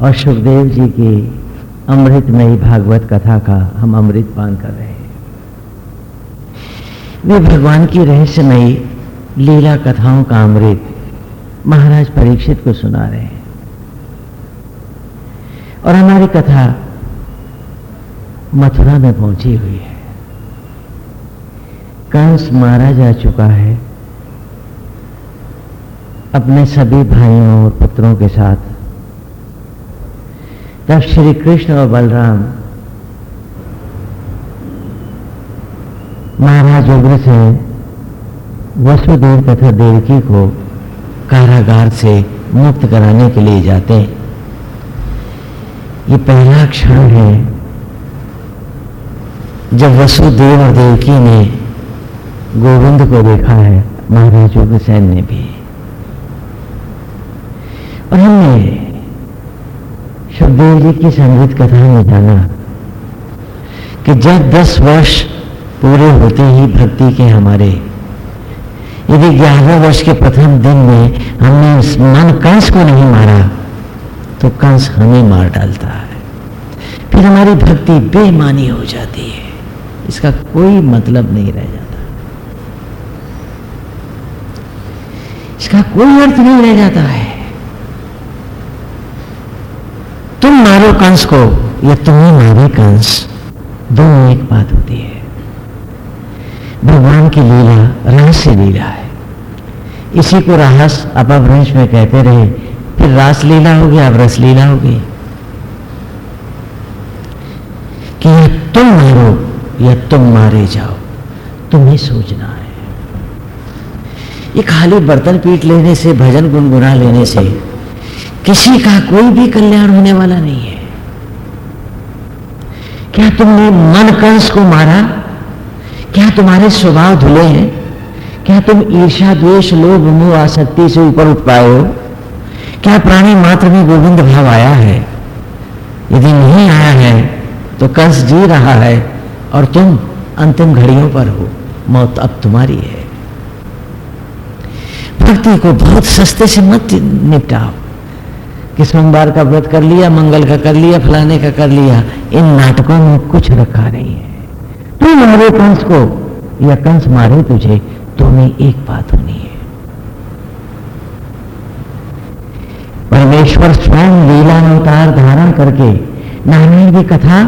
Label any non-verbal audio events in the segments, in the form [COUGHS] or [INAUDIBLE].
और सुखदेव जी की अमृतमयी भागवत कथा का हम अमृत पान कर रहे हैं। वे भगवान की रहस्यमयी लीला कथाओं का अमृत महाराज परीक्षित को सुना रहे हैं। और हमारी कथा मथुरा में पहुँची हुई है। कंस मारा जा चुका है अपने सभी भाइयों और पुत्रों के साथ। तब श्री कृष्ण और बलराम महाराज उग्र से वसुदेव तथा देवकी को कारागार से मुक्त कराने के लिए जाते हैं, ये पहला क्षण है जब वसुदेव और देवकी ने गोविंद को देखा है, महाराज उग्रसेन ने भी। और हमने सुखदेव जी की संगीत कथा में जाना कि जब दस वर्ष पूरे होते ही भक्ति के हमारे, यदि ग्यारह वर्ष के प्रथम दिन में हमने उस मन कंस को नहीं मारा तो कंस हमें मार डालता है। फिर हमारी भक्ति बेमानी हो जाती है। इसका कोई मतलब नहीं रह जाता। इसका कोई अर्थ नहीं रह जाता है तुम मारो कंस को, या तुम्हें मारे कंस, दोनों एक बात होती है। भगवान की लीला रहस्य लीला है। इसी को रहस अपभ्रंश में कहते रहे, फिर रास लीला होगी, अब रस लीला होगी। कि या तुम मारो, या तुम मारे जाओ, तुम्हें सोचना है। ये खाली बर्तन पीट लेने से, भजन गुनगुना लेने से, किसी का कोई भी कल्याण होने वाला नहीं है। क्या तुमने मन कंस को मारा? क्या तुम्हारे स्वभाव धुले हैं? क्या तुम ईर्षा द्वेष लोभ मोह आसक्ति से ऊपर उठ पाए हो? क्या प्राणी मात्र में गोविंद भाव आया है? यदि नहीं आया है तो कंस जी रहा है और तुम अंतिम घड़ियों पर हो। मौत अब तुम्हारी है। भक्ति को बहुत सस्ते से मत निपटाओ। कि सोमवार का व्रत कर लिया, मंगल का कर लिया, फलाने का कर लिया? इन नाटकों में कुछ रखा नहीं है। तू मारे कंस को, या कंस मारे तुझे, तुम्हें एक बात होनी है। परमेश्वर स्वयं लीला अवतार धारण करके नारायण की कथा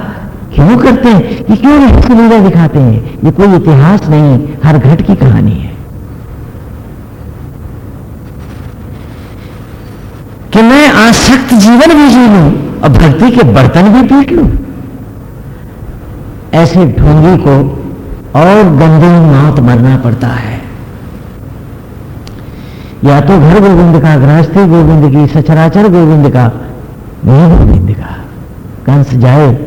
क्यों करते हैं? ये क्यों रहस्य लीला दिखाते हैं? ये कोई इतिहास नहीं, हर घट की कहानी है। आसक्त जीवन भी जी लू और भक्ति के बर्तन भी पीट लू। ऐसे ढोंगी को और गंदे मौत मरना पड़ता है। या तो घर गोविंद का गृहस्थी गोविंद की, सचराचर गोविंद का, नहीं गोविंद का। कंस जाए,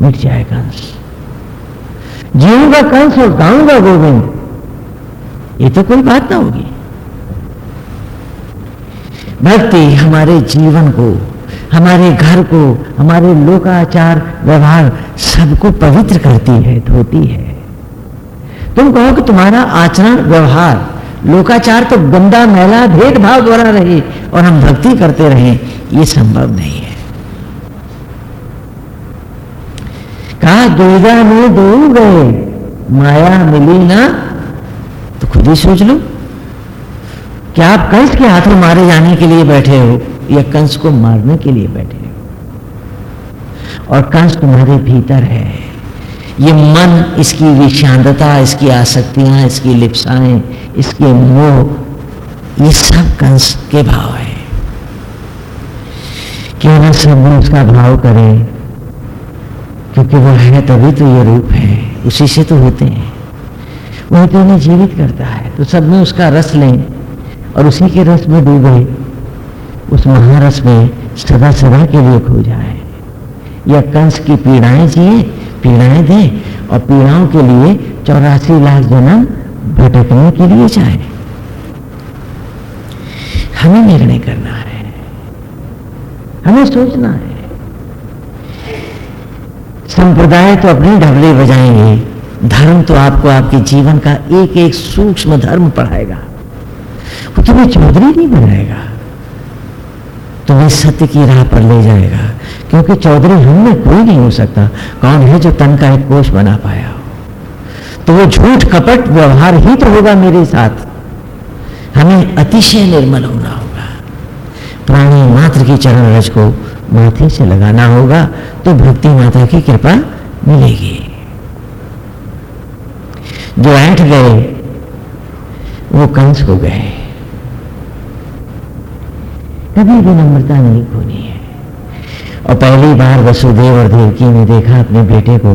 मिट जाए कंस। जीऊँगा कंस और गाऊँगा गोविंद। ये तो कोई बात ना होगी। भक्ति हमारे जीवन को, हमारे घर को, हमारे लोकाचार, व्यवहार सबको पवित्र करती है, धोती है। तुम कहो कि तुम्हारा आचरण, व्यवहार, लोकाचार तो गंदा, मैला, भेदभाव द्वारा रहे और हम भक्ति करते रहे, ये संभव नहीं है। कहा दुर्गा में दो गए, माया मिली ना तो खुद ही सोच लो। क्या आप कंस के हाथों मारे जाने के लिए बैठे हो या कंस को मारने के लिए बैठे हो? और कंस तुम्हारे भीतर है। ये मन, इसकी विषांतता इसकी आसक्तियाँ, इसकी लिप्साएँ, इसके मोह, ये सब कंस के भाव है। क्यों ना सब उसका भाव करें? क्योंकि वो है तभी तो ये रूप है। उसी से तो होते हैं। वही तो उन्हें जीवित करता है। तो सब में उसका रस लें। और उसी के रस में डूबे, उस महारस में सदा सदा के लिए खो जाए। या कंस की पीड़ाएँ जिए पीड़ाएँ दे और पीड़ाओं के लिए चौरासी लाख जन्म भटकने के लिए जाए। हमें निर्णय करना है। हमें सोचना है। संप्रदाय तो अपने ढबले बजाएँगे। धर्म तो आपको आपके जीवन का एक एक सूक्ष्म धर्म पढ़ाएगा। तुम्हें चौधरी नहीं बनाएगा। तुम्हें सत्य की राह पर ले जाएगा, क्योंकि चौधरी हम में कोई नहीं हो सकता। कौन है जो तन का एक कोष बना पाया हो? तो वो झूठ कपट व्यवहार ही तो होगा मेरे साथ। हमें अतिशय निर्मल होना होगा। प्राणी मात्र की चरण रज को माथे से लगाना होगा तो भक्ति माता की कृपा मिलेगी। जो ऐठ गए, वो कंस हो गए। कभी भी नम्रता नहीं खोनी है। और पहली बार वसुदेव और देवकी ने देखा अपने बेटे को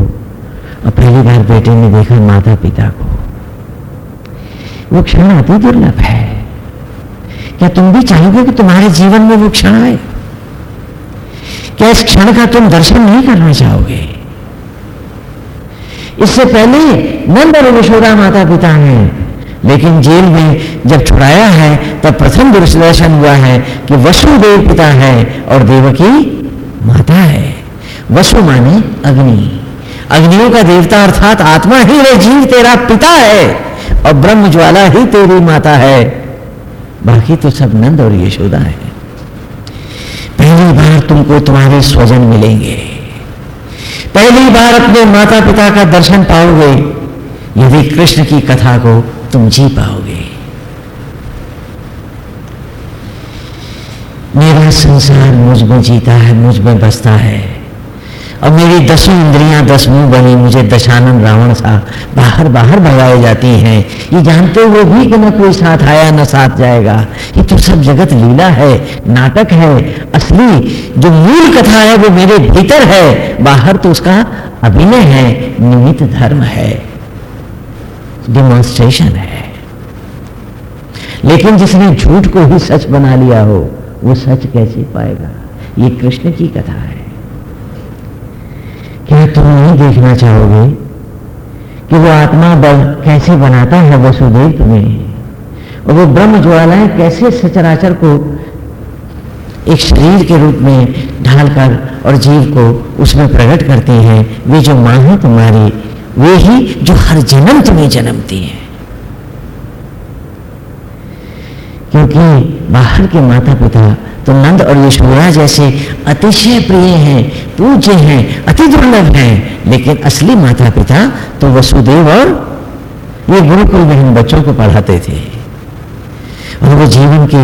और पहली बार बेटे ने देखा माता पिता को। वो क्षण अति दुर्लभ है। क्या तुम भी चाहोगे कि तुम्हारे जीवन में वो क्षण आए? क्या इस क्षण का तुम दर्शन नहीं करना चाहोगे? इससे पहले नंद और यशोदा माता पिता हैं। लेकिन जेल में जब छुड़ाया है, तब प्रथम दर्शन हुआ है कि वसुदेव पिता है और देवकी माता है। वसु माने अग्नि। अग्नियों का देवता अर्थात आत्मा ही रे जीव तेरा पिता है और ब्रह्म ज्वाला ही तेरी माता है। बाकी तो सब नंद और यशोदा है। पहली बार तुमको तुम्हारे स्वजन मिलेंगे। पहली बार अपने माता पिता का दर्शन पाओगे। यदि कृष्ण की कथा को तुम जी पाओगे। मेरा संसार मुझमें जीता है, मुझमें बसता है। और मेरी दसों इंद्रियाँ, दस मुँह बनी, मुझे दशानन रावण सा बाहर बाहर भगाई जाती हैं। ये जानते हुए भी कि न कोई साथ आया, न साथ जाएगा। ये तो सब जगत लीला है, नाटक है। असली जो मूल कथा है, वो मेरे भीतर है। बाहर तो उसका अभिनय है, निमित्त धर्म है। डिमॉन्स्ट्रेशन है। लेकिन जिसने झूठ को ही सच बना लिया हो, वो सच कैसे पाएगा? ये कृष्ण की कथा है। क्या तुम नहीं देखना चाहोगे कि वो आत्मा बल कैसे बनाता है वसुदेव तुम्हें? और वो ब्रह्म ज्वालाएँ कैसे सचराचर को एक शरीर के रूप में ढालकर और जीव को उसमें प्रकट करती हैं? वे जो माँ है तुम्हारी वे ही जो हर जन्म तुम्हें जन्मती है। क्योंकि बाहर के माता पिता तो नंद और यशोदा जैसे अतिशय प्रिय हैं, पूज्य हैं, अति दुर्लभ हैं, लेकिन असली माता पिता तो वसुदेव और ये गुरुकुल में हम बच्चों को पढ़ाते थे। और वो जीवन के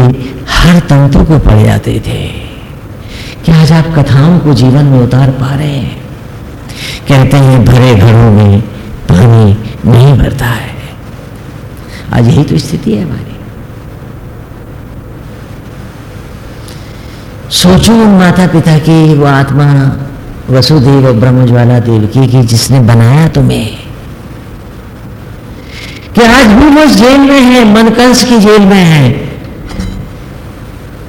हर तंतु को पढ़ जाते थे। क्या आज आप कथाओं को जीवन में उतार पा रहे हैं? कहते हैं, भरे घरों में पानी नहीं भरता है। आज यही तो स्थिति है हमारी। सोचो माता पिता की, वो आत्मा वसुदेव और ब्रह्मज्वाला देवकी की, जिसने बनाया तुम्हें। कि आज भी वो जेल में है, मनकंस की जेल में है।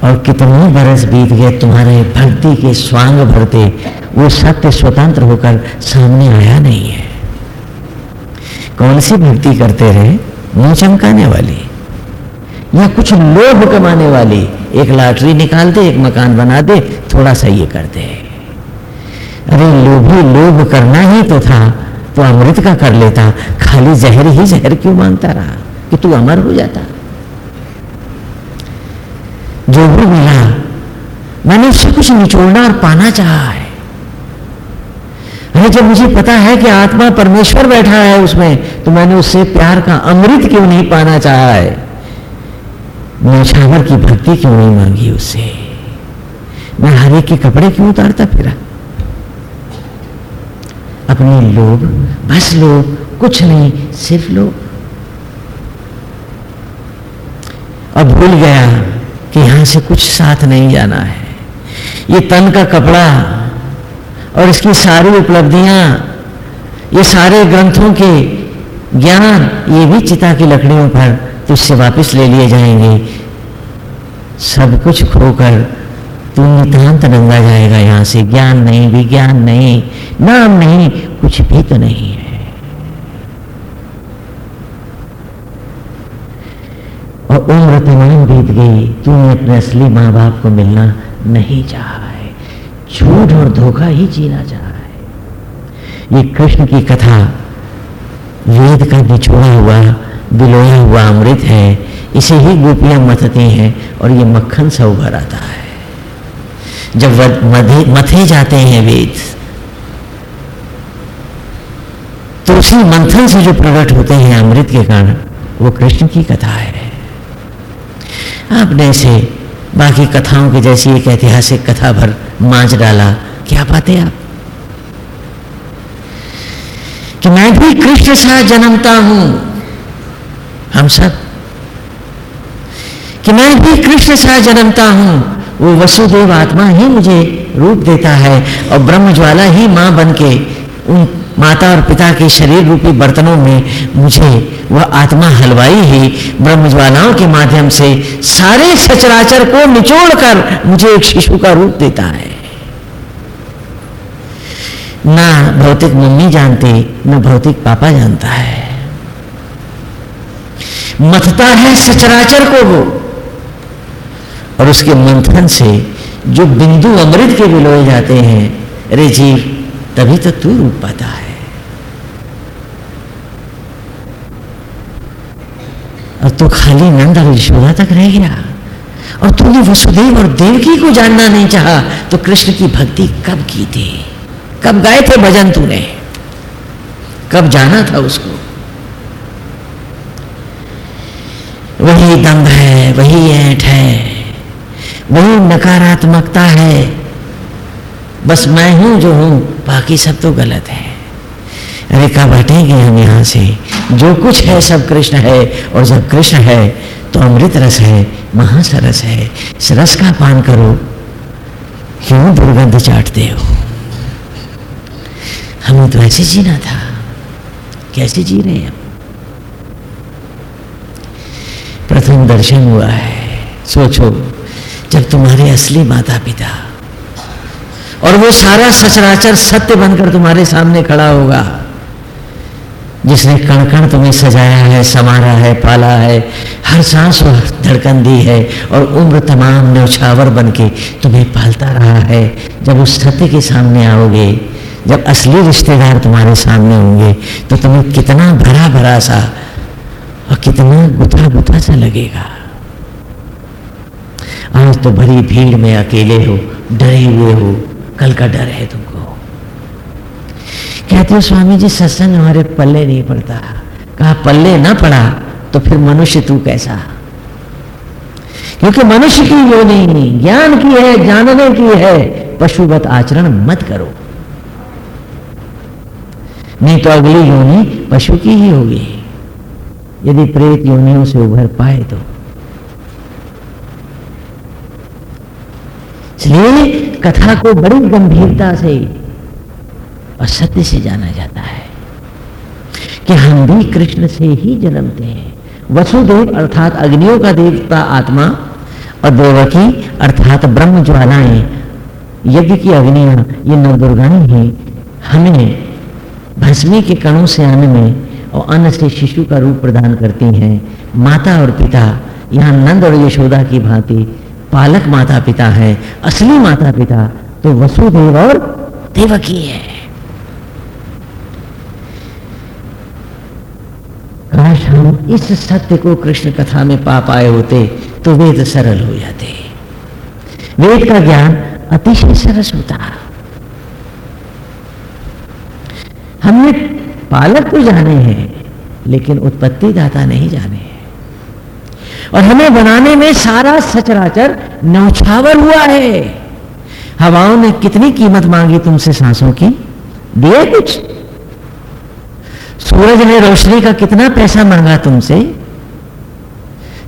और कितने बरस बीत गए तुम्हारे भक्ति के स्वांग भरते वो सत्य स्वतंत्र होकर सामने आया नहीं है। कौन सी भक्ति करते रहे मुँह चमकाने वाली या कुछ लोभ कमाने वाली? एक लॉटरी निकाल दे एक मकान बना दे थोड़ा सा ये कर दे अरे लोभी लोभ करना ही तो था तो अमृत का कर लेता, खाली जहर ही जहर क्यों माँगता रहा? कि तू अमर हो जाता। जो भी मिला, मैंने उससे कुछ निचोड़ना और पाना चाहा है। अरे जब मुझे पता है कि आत्मा परमेश्वर बैठा है उसमें तो मैंने उससे प्यार का अमृत क्यों नहीं पाना चाहा है? नौछावर की भक्ति क्यों नहीं मांगी उससे मैं हरे के कपड़े क्यों उतारता फिरा? अपने लोग, बस लोग, कुछ नहीं, सिर्फ़ लोग। और भूल गया कि यहाँ से कुछ साथ नहीं जाना है। ये तन का कपड़ा और इसकी सारी उपलब्धियाँ, ये सारे ग्रंथों के ज्ञान, ये भी चिता की लकड़ियों पर तुझसे वापस ले लिए जाएँगे। सब कुछ खोकर तू नितांत नंगा जाएगा यहाँ से। ज्ञान नहीं, विज्ञान नहीं, नाम नहीं, कुछ भी तो नहीं है। और उम्र तमाम बीत गई, तूने अपने असली माँ बाप को मिलना नहीं चाहा। झूठ और धोखा ही जीना चाहा है। ये कृष्ण की कथा वेद का निचोड़ा हुआ, बिलोया हुआ अमृत है, इसे ही गोपियाँ मथती हैं और ये मक्खन सा उभर आता है। जब मधे मथे जाते हैं वेद तो उसी मंथन से जो प्रकट होते हैं अमृत के कारण, वो कृष्ण की कथा है। आपने से बाकी कथाओं की जैसी एक ऐतिहासिक कथा भर मांझ डाला, क्या पाते आप? कि मैं भी कृष्ण सा जन्मता हूँ, हम सब। कि मैं भी कृष्ण सा जन्मता हूँ, वो वसुदेव आत्मा ही मुझे रूप देता है और ब्रह्म ज्वाला ही माँ बन के उन माता और पिता के शरीर रूपी बर्तनों में मुझे वह आत्मा हलवाई ही ब्रह्म ज्वालाओं के माध्यम से सारे सचराचर को निचोड़ कर मुझे एक शिशु का रूप देता है। ना भौतिक मम्मी जानती, न भौतिक पापा जानता है। मथता है सचराचर को वो। और उसके मंथन से जो बिंदु अमृत के विलोए जाते हैं, अरे जीव तभी तो तू रूप पाता है। और तो खाली नंद और यशोदा तक रह गया। और तूने वसुदेव और देवकी को जानना नहीं चाहा तो कृष्ण की भक्ति कब की थी? कब गाए थे भजन तूने? कब जाना था उसको? वही दंग है, वही ऐठ है, वही नकारात्मकता है। बस मैं हूँ जो हूँ, बाकी सब तो गलत है। अरे कब हटेंगे हम यहाँ से। जो कुछ है, सब कृष्ण है। और जब कृष्ण है तो अमृत रस है, महासरस है। इस रस का पान करो। क्यों दुर्गंध चाटते हो? हमें तो ऐसे जीना था। कैसे जी रहे हैं? प्रथम दर्शन हुआ है। सोचो, जब तुम्हारे असली माता पिता और वो सारा सचराचर सत्य बनकर तुम्हारे सामने खड़ा होगा जिसने कण कण तुम्हें सजाया है संवारा है, पाला है, हर सांस धड़कन दी है और उम्र तमाम नौछावर बन के तुम्हें पालता रहा है। जब उस सत्य के सामने आओगे, जब असली रिश्तेदार तुम्हारे सामने होंगे तो तुम्हें कितना भरा भरा सा और कितना गुथा गुथा सा लगेगा। आज तो भरी भीड़ में अकेले हो, डरे हुए हो, कल का डर है तुमको। कहते हो, स्वामी जी, सत्संग हमारे पल्ले नहीं पड़ता। कहा, पल्ले ना पड़ा तो फिर मनुष्य तू कैसा? क्योंकि मनुष्य की योनि ज्ञान की है, जानने की है, पशुवत आचरण मत करो। नहीं तो अगली योनि पशु की ही होगी। यदि प्रेत योनियों से उभर पाए तो। इसलिए कथा को बड़ी गंभीरता से और सत्य से जाना जाता है कि हम भी कृष्ण से ही जन्मते हैं। वसुदेव अर्थात अग्नियों का देवता आत्मा और देवकी अर्थात ब्रह्म ज्वालाएँ यज्ञ की अग्नियाँ, ये नवदुर्गाएँ हैं। हमें भस्मी के कणों से अन्न में और अन्न से शिशु का रूप प्रदान करती हैं। माता और पिता, यहाँ नंद और यशोदा की भांति पालक माता पिता है, असली माता पिता तो वसुदेव और देवकी है। काश हम इस सत्य को कृष्ण कथा में पा पाए होते तो वेद सरल हो जाते। वेद का ज्ञान अतिशय सरस होता। हमने पालक को जाने हैं, लेकिन उत्पत्ति दाता नहीं जाने हैं। और हमें बनाने में सारा सचराचर नौछावर हुआ है। हवाओं ने कितनी कीमत मांगी तुमसे सांसों की? दिए कुछ। सूरज ने रोशनी का कितना पैसा मांगा तुमसे?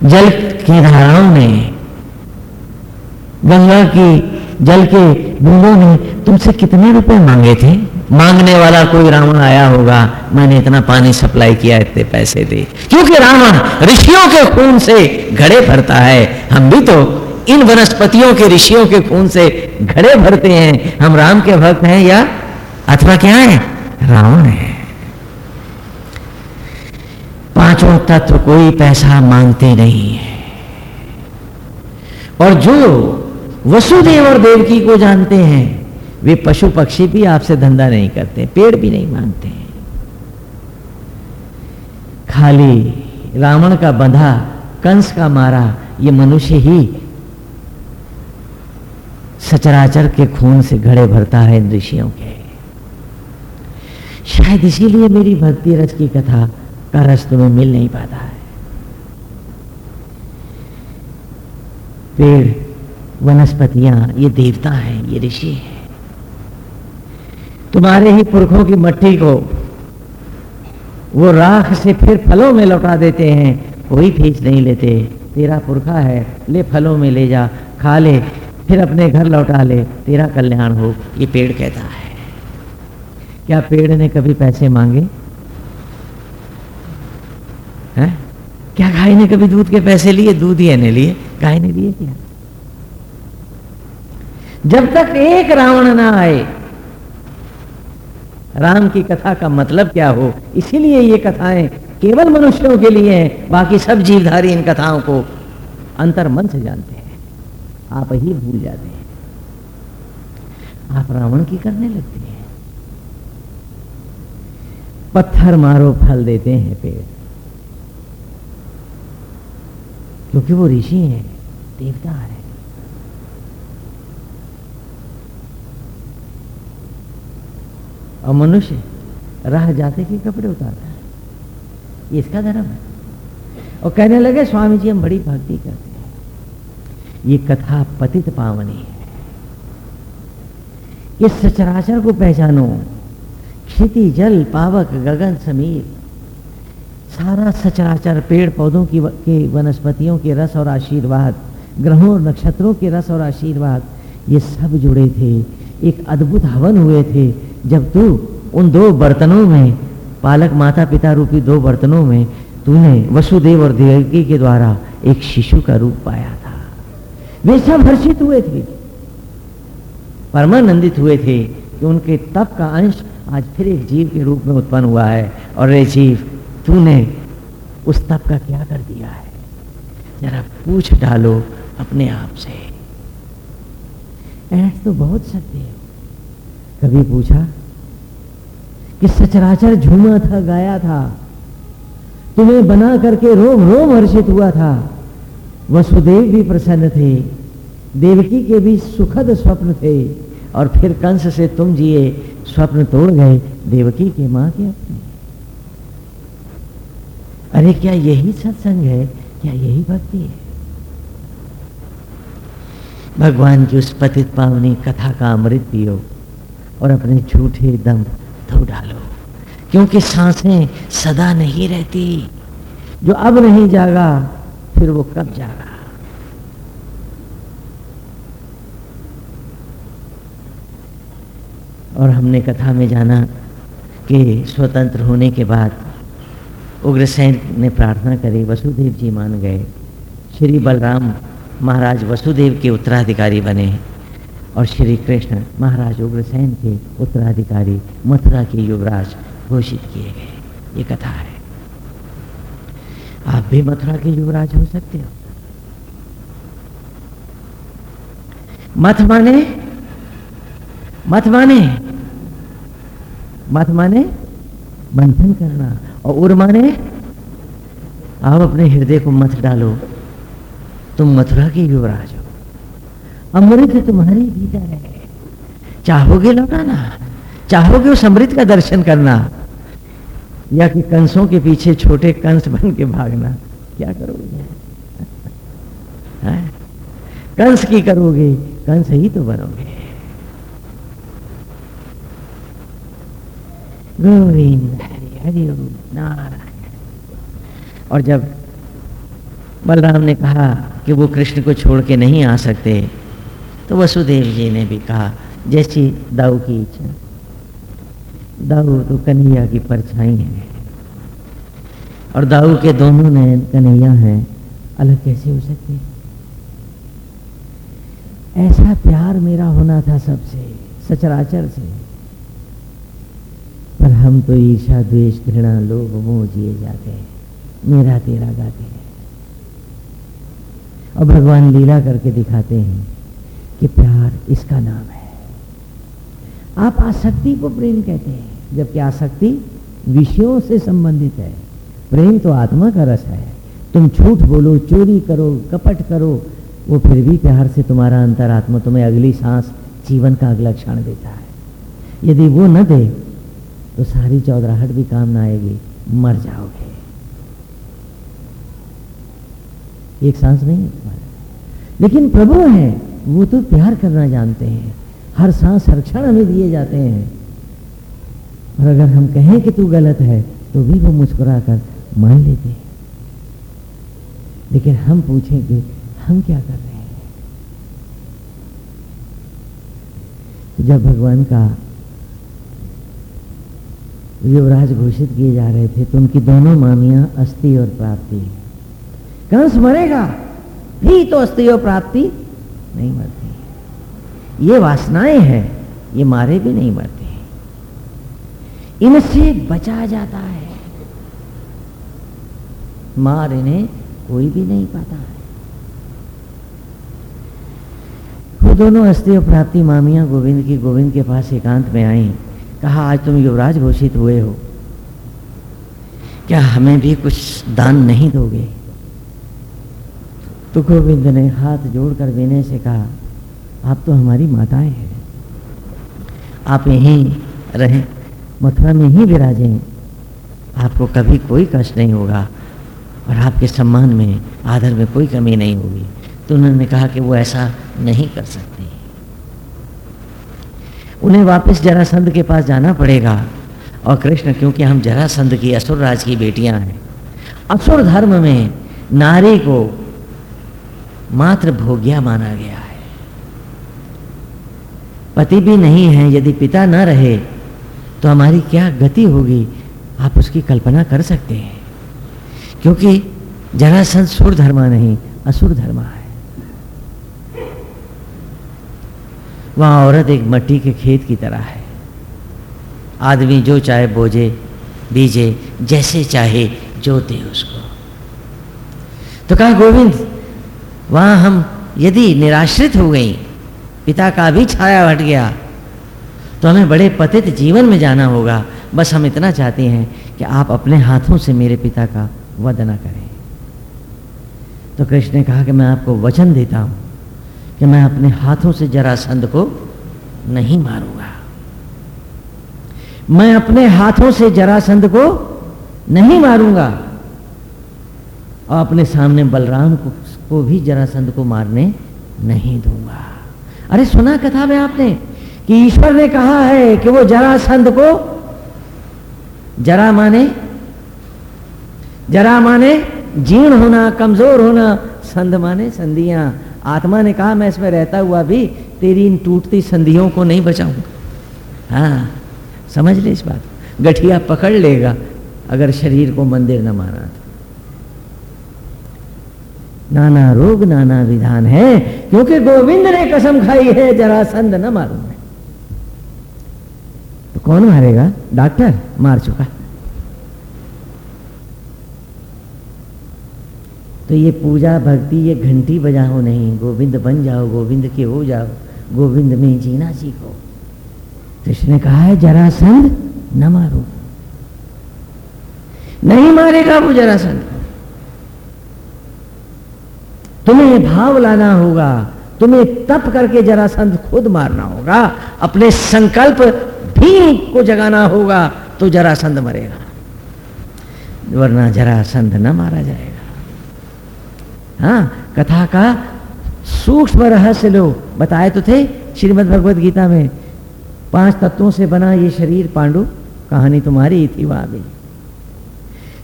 जल की धाराओं ने। गंगा की जल के बूंदों ने तुमसे कितने रुपए मांगे थे? मांगने वाला कोई रावण आया होगा। मैंने इतना पानी सप्लाई किया, इतने पैसे दे। क्योंकि रावण ऋषियों के खून से घड़े भरता है। हम भी तो इन वनस्पतियों के ऋषियों के खून से घड़े भरते हैं। हम राम के भक्त हैं या? अथवा क्या है? रावण है। पाँचों तत्व कोई पैसा मांगते नहीं है। और जो वसुदेव और देवकी को जानते हैं, वे पशु पक्षी भी आपसे धंधा नहीं करते, पेड़ भी नहीं मांगते हैं। खाली रावण का बंधा, कंस का मारा, ये मनुष्य ही सचराचर के खून से घड़े भरता है ऋषियों के। शायद इसीलिए मेरी भक्ति रस की कथा का रस तुम्हें मिल नहीं पाता है। पेड़ वनस्पतियाँ, ये देवता है, ये ऋषि है। तुम्हारे ही पुरखों की मट्टी को वो राख से फिर फलों में लौटा देते हैं। कोई फ़ीस नहीं लेते। तेरा पुरखा है, ले फलों में ले जा, खा ले, फिर अपने घर लौटा ले। तेरा कल्याण हो, ये पेड़ कहता है। क्या पेड़ ने कभी पैसे मांगे? हैं? क्या गाय ने कभी दूध के पैसे लिए? दूध ही ने लिए। गाय ने लिए क्या? जब तक एक रावण ना आए, राम की कथा का मतलब क्या हो? इसीलिए ये कथाएँ केवल मनुष्यों के लिए हैं, बाकी सब जीवधारी इन कथाओं को अंतर मन से जानते हैं। आप ही भूल जाते हैं। आप रावण की करने लगते हैं। पत्थर मारो, फल देते हैं पेड़। क्योंकि वो ऋषि हैं देवता है। और मनुष्य राह जाते के कपड़े उतारता है। ये इसका धर्म है। और कहने लगे स्वामी जी हम बड़ी भक्ति करते हैं। ये कथा पतित पावनी है। इस सचराचर को पहचानो। क्षिति जल पावक गगन समीर सारा सचराचर पेड़ पौधों की के वनस्पतियों के रस और आशीर्वाद, ग्रहों और नक्षत्रों के रस और आशीर्वाद, ये सब जुड़े थे। एक अद्भुत हवन हुए थे, जब तू उन दो बर्तनों में, पालक माता पिता रूपी दो बर्तनों में, तूने वसुदेव और देवकी के द्वारा एक शिशु का रूप पाया था। वे सब हर्षित हुए थे। परमानंदित हुए थे कि उनके तप का अंश आज फिर एक जीव के रूप में उत्पन्न हुआ है। और रे जीव तूने उस तप का क्या कर दिया है? जरा पूछ डालो अपने आप से। ऐठ तो बहुत सकते हो। कभी पूछा? कि सचराचर झूमा था, गाया था, तुम्हें बना करके रोम रोम हर्षित हुआ था। वसुदेव भी प्रसन्न थे, देवकी के भी सुखद स्वप्न थे, और फिर कंस से तुम जिए स्वप्न तोड़ गए देवकी के माँ के अपने। अरे क्या यही सत्संग है? क्या यही भक्ति है? भगवान की उस पतित पावनी कथा का अमृत पियो और अपने झूठे दम धो डालो, क्योंकि साँसें सदा नहीं रहती। जो अब नहीं जागा, फिर वो कब जागा? और हमने कथा में जाना कि स्वतंत्र होने के बाद उग्रसेन ने प्रार्थना करी, वसुदेव जी मान गए। श्री बलराम महाराज वसुदेव के उत्तराधिकारी बने और श्री कृष्ण महाराज उग्रसेन के उत्तराधिकारी मथुरा के युवराज घोषित किए गए। ये कथा है। आप भी मथुरा के युवराज हो सकते हो। मथ माने मथ माने मथ माने मंथन करना। और उर माने, आप अपने हृदय को मत डालो, तुम मथुरा के युवराज हो। अमृत तुम्हारे भीतर है। चाहोगे लौटाना? चाहोगे उस अमृत का दर्शन करना? या कि कंसों के पीछे छोटे कंस बन के भागना? क्या करोगे? कंस की करोगे? कंस ही तो बनोगे। गोविंद हरि हरि नारायण। और जब बलराम ने कहा कि वो कृष्ण को छोड़ के नहीं आ सकते तो वसुदेव जी ने भी कहा, जैसी दाऊ की इच्छा, दाऊ तो कन्हैया की परछाई है। और दाऊ के दोनों नयन कन्हैया हैं, अलग कैसे हो सकते? ऐसा प्यार मेरा होना था सबसे, सचराचर से। हम तो ईर्षा द्वेष, घृणा, लोभ, मोह जिए जाते हैं। मेरा तेरा गाते हैं। और भगवान लीला करके दिखाते हैं कि प्यार इसका नाम है। आप आसक्ति को प्रेम कहते हैं, जबकि आसक्ति विषयों से संबंधित है। प्रेम तो आत्मा का रस है। तुम झूठ बोलो, चोरी करो, कपट करो, वो फिर भी प्यार से तुम्हारा अंतरात्मा तुम्हें अगली सांस जीवन का अगला क्षण देता है। यदि वो न दे तो सारी चौधराहट भी काम ना आएगी, मर जाओगे। एक सांस नहीं लेकिन प्रभु है, वो तो प्यार करना जानते हैं। हर सांस, हर क्षण हमें दिए जाते हैं। और अगर हम कहें कि तू गलत है तो भी वो मुस्कुरा कर मान लेते हैं। लेकिन हम पूछें कि हम क्या कर रहे हैं? तो जब भगवान का युवराज घोषित किए जा रहे थे तो उनकी दोनों मामियाँ अस्थि और प्राप्ति कंस मरेगा, भी तो अस्थि और प्राप्ति नहीं मरती। ये वासनाएँ हैं, ये मारे भी नहीं मरते। इनसे बचा जाता है। मार इन्हें कोई भी नहीं पाता है। वो दोनों अस्थि और प्राप्ति मामियाँ गोविंद की गोविंद के पास एकांत में आई। कहा, आज तुम युवराज घोषित हुए हो। क्या हमें भी कुछ दान नहीं दोगे? तो गोविंद ने हाथ जोड़कर विनय से कहा, आप तो हमारी माताएँ हैं। आप यहीं रहें, मथुरा में ही विराजें। आपको कभी कोई कष्ट नहीं होगा और आपके सम्मान में, आदर में कोई कमी नहीं होगी। तो उन्होंने कहा कि वो ऐसा नहीं कर सकते। उन्हें वापस जरासंध के पास जाना पड़ेगा। और कृष्ण, क्योंकि हम जरासंध की असुर राज की बेटियाँ हैं, असुर धर्म में नारी को मात्र भोग्या माना गया है। पति भी नहीं है, यदि पिता न रहे तो हमारी क्या गति होगी? आप उसकी कल्पना कर सकते हैं। क्योंकि जरासंध सुर धर्मा नहीं, असुर धर्मा है। वहाँ औरत एक मट्टी के खेत की तरह है। आदमी जो चाहे बोझे, बीजे, जैसे चाहे जोते उसको। तो कहा, गोविंद, वहाँ हम यदि निराश्रित हो गई, पिता का भी छाया हट गया तो हमें बड़े पतित जीवन में जाना होगा। बस हम इतना चाहते हैं कि आप अपने हाथों से मेरे पिता का वध न करें। तो कृष्ण ने कहा कि मैं आपको वचन देता हूँ। कि मैं अपने हाथों से जरासंध को नहीं मारूँगा। मैं अपने हाथों से जरासंध को नहीं मारूँगा। और अपने सामने बलराम को, को भी जरासंध को मारने नहीं दूँगा। अरे सुना कथा में आपने कि ईश्वर ने कहा है कि वो जरासंध को जरा माने जरा माने जीर्ण होना कमज़ोर होना संध माने संधियाँ। आत्मा ने कहा, मैं इसमें रहता हुआ भी तेरी इन टूटती संधियों को नहीं बचाऊँगा. हाँ समझ ले इस बात गठिया पकड़ लेगा, अगर शरीर को मंदिर न माना तो। नाना रोग, नाना विधान है, क्योंकि गोविंद ने कसम खाई है जरासंध न मारूँगा तो कौन मारेगा? डॉक्टर मार चुका। तो ये पूजा भक्ति, ये घंटी बजाओ नहीं, गोविंद बन जाओ, गोविंद के हो जाओ, गोविंद में जीना सीखो। कृष्ण ने कहा है जरासंध न मारो। नहीं मारेगा वो जरासंध तुम्हें भाव लाना होगा, तुम्हें तप करके जरासंध खुद मारना होगा, अपने संकल्प भी को जगाना होगा तो जरासंध मरेगा। वरना जरासंध न मारा जाएगा। हाँ कथा का सूक्ष्म रहस्य लो बताए तो थे श्रीमद भगवत गीता में, पाँच तत्वों से बना ये शरीर पांडु, कहानी तुम्हारी थी भी